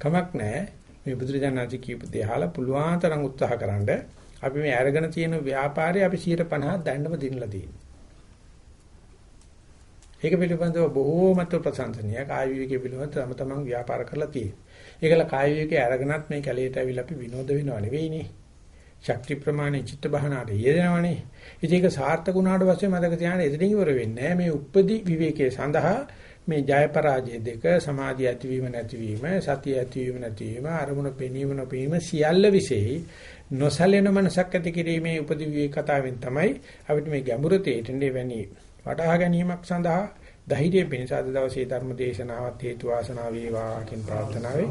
කමක් නැහැ. මේ බුදුරජාණන්සේ කියපු දේ අහලා පුළුවන් තරම් උත්සාහකරනද අපි මේ අරගෙන තියෙන ව්‍යාපාරේ අපි 150ක් දැන්නම දිනලා තියෙනවා. ඒක පිළිබඳව බොහෝමත් ප්‍රශංසනීය කාය විවේකයේ පිළිබඳව තම තමන් ව්‍යාපාර කරලා තියෙනවා. ඒකල කාය විවේකයේ අරගෙනත් මේ කැලේට ඇවිල්ලා අපි විනෝද වෙනව නෙවෙයිනේ. ශක්ති ප්‍රමාණය චිත්ත බහනාට යෙදෙනවනේ. ඉතින් ඒක සාර්ථක වුණාට පස්සේ මතක තියාගන්න එතනින් ඉවර වෙන්නේ මේ උපදි විවේකයේ සඳහා මේ ජය පරාජය දෙක සමාධිය ඇතිවීම නැතිවීම සතිය ඇතිවීම නැතිවීම අරමුණ පෙනීම නොපෙනීම සියල්ල විශේෂයි නොසලෙන මනසක් ඇති කිරීමේ උපදි විවේක කතාවෙන් තමයි අපිට මේ ගැඹුරු තේරෙන්නේ වැනි වටහා ගැනීමක් සඳහා ධෛර්යය පිණිස අද දවසේ ධර්ම දේශනාවත් හේතු වාසනා වේවා කියන ප්‍රාර්ථනාවයි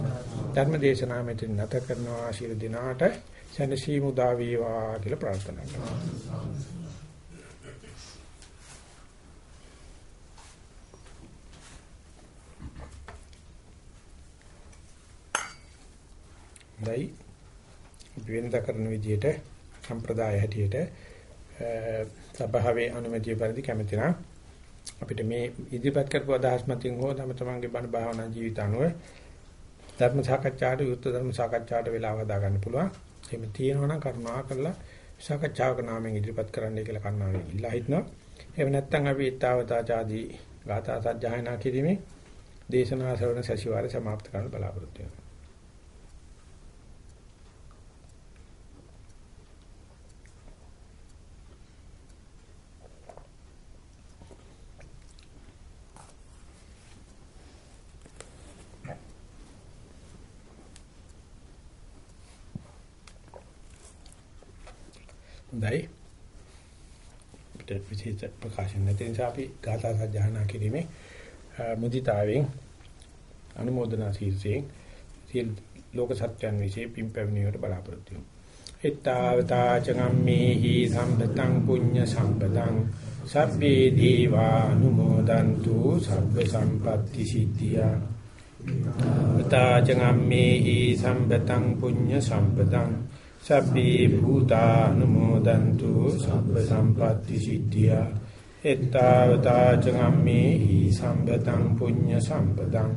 ධර්ම දේශනාව මෙතන නැත කරනවා ආශිර්වාද දිනාට සැනසීම උදා වේවා කියලා ප්‍රාර්ථනා කරනවා. දැයි වෙනද කරන විදිහට සම්ප්‍රදාය හැටියට සභාවේ අනුමැතිය පරිදි කැමති නම් අපිට මේ ඉදිරිපත් කරපු අදහස් මතින් හෝ තම තමන්ගේ බණ භාවනා ජීවිත අනුව ධර්ම සාකච්ඡාට යුක්ත ධර්ම සාකච්ඡාට වෙලාව හදා ගන්න පුළුවන්. එහෙම තියෙනවා නම් කරුණා කරලා සාකච්ඡාවක නාමයෙන් ඉදිරිපත් කරන්නයි කියලා කන්නාවේ ඉල්ලා හිටනවා. එහෙම නැත්නම් අපි ඊතාවතාචාදී ගාථා සජ්ජායනා කිරීමේ දේශනා ශ්‍රවණ සැසිවාරය સમાપ્ત කරන්න බලාපොරොත්තු වෙනවා. හොඳයි. අපිට විශේෂ ප්‍රකාශන නැති නිසා අපි ගාථා සජ්ජානා කිරීමේ මුදිතාවෙන් අනුමೋದනා සීසයෙන් සියලු ලෝක සත්‍යයන් વિશે පිම්පැවණියට බලාපොරොත්තු වෙමු. එත්තාවතා චගම්මේහි සම්පතං පුඤ්ඤ සම්පතං සබ්බේ දීවා අනුමෝදන්තු සබ්බ සම්පත්‍ති සිද්ධියා. එත්තාවතා චගම්මේහි සම්පතං පුඤ්ඤ සම්පතං සබ්බේ භූතානුමෝදන්තු සබ්බ සම්පatti සිද්ධියා එත්තාවතා චම්මේ සම්බතං පුඤ්ඤ සම්පදං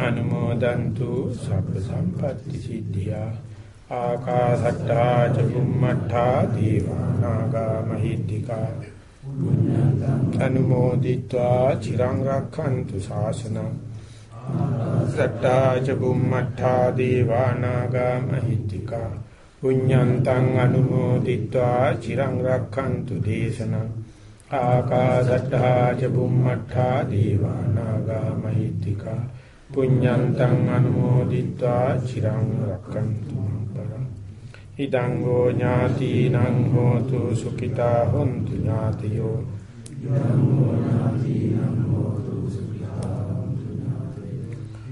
අනුමෝදන්තු සබ්බ සම්පatti සිද්ධියා ආකාසට්ටා ච බුම්මට්ටා දීවානාගා මහිද්దికා අනුමෝදිත්වා චිරං රක්ඛන්තු ශාසනං සට්ටා ච බුම්මඨා දේවානාගා මහිත්‍තිකා පුඤ්ඤන්තං අනුමෝදිත්වා චිරං රක්ඛන්තු දේශනං. ආකාශට්ටා ච බුම්මඨා දේවානාගා මහිත්‍තිකා පුඤ්ඤන්තං අනුමෝදිත්වා චිරං රක්ඛන්තු පරං ඉදං ගෝ ඥාතිනං හෝතු සුඛිතා හොන්තු ඥාතියෝ. ඉදං ගෝ ඥාතිනං හෝතු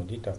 segundito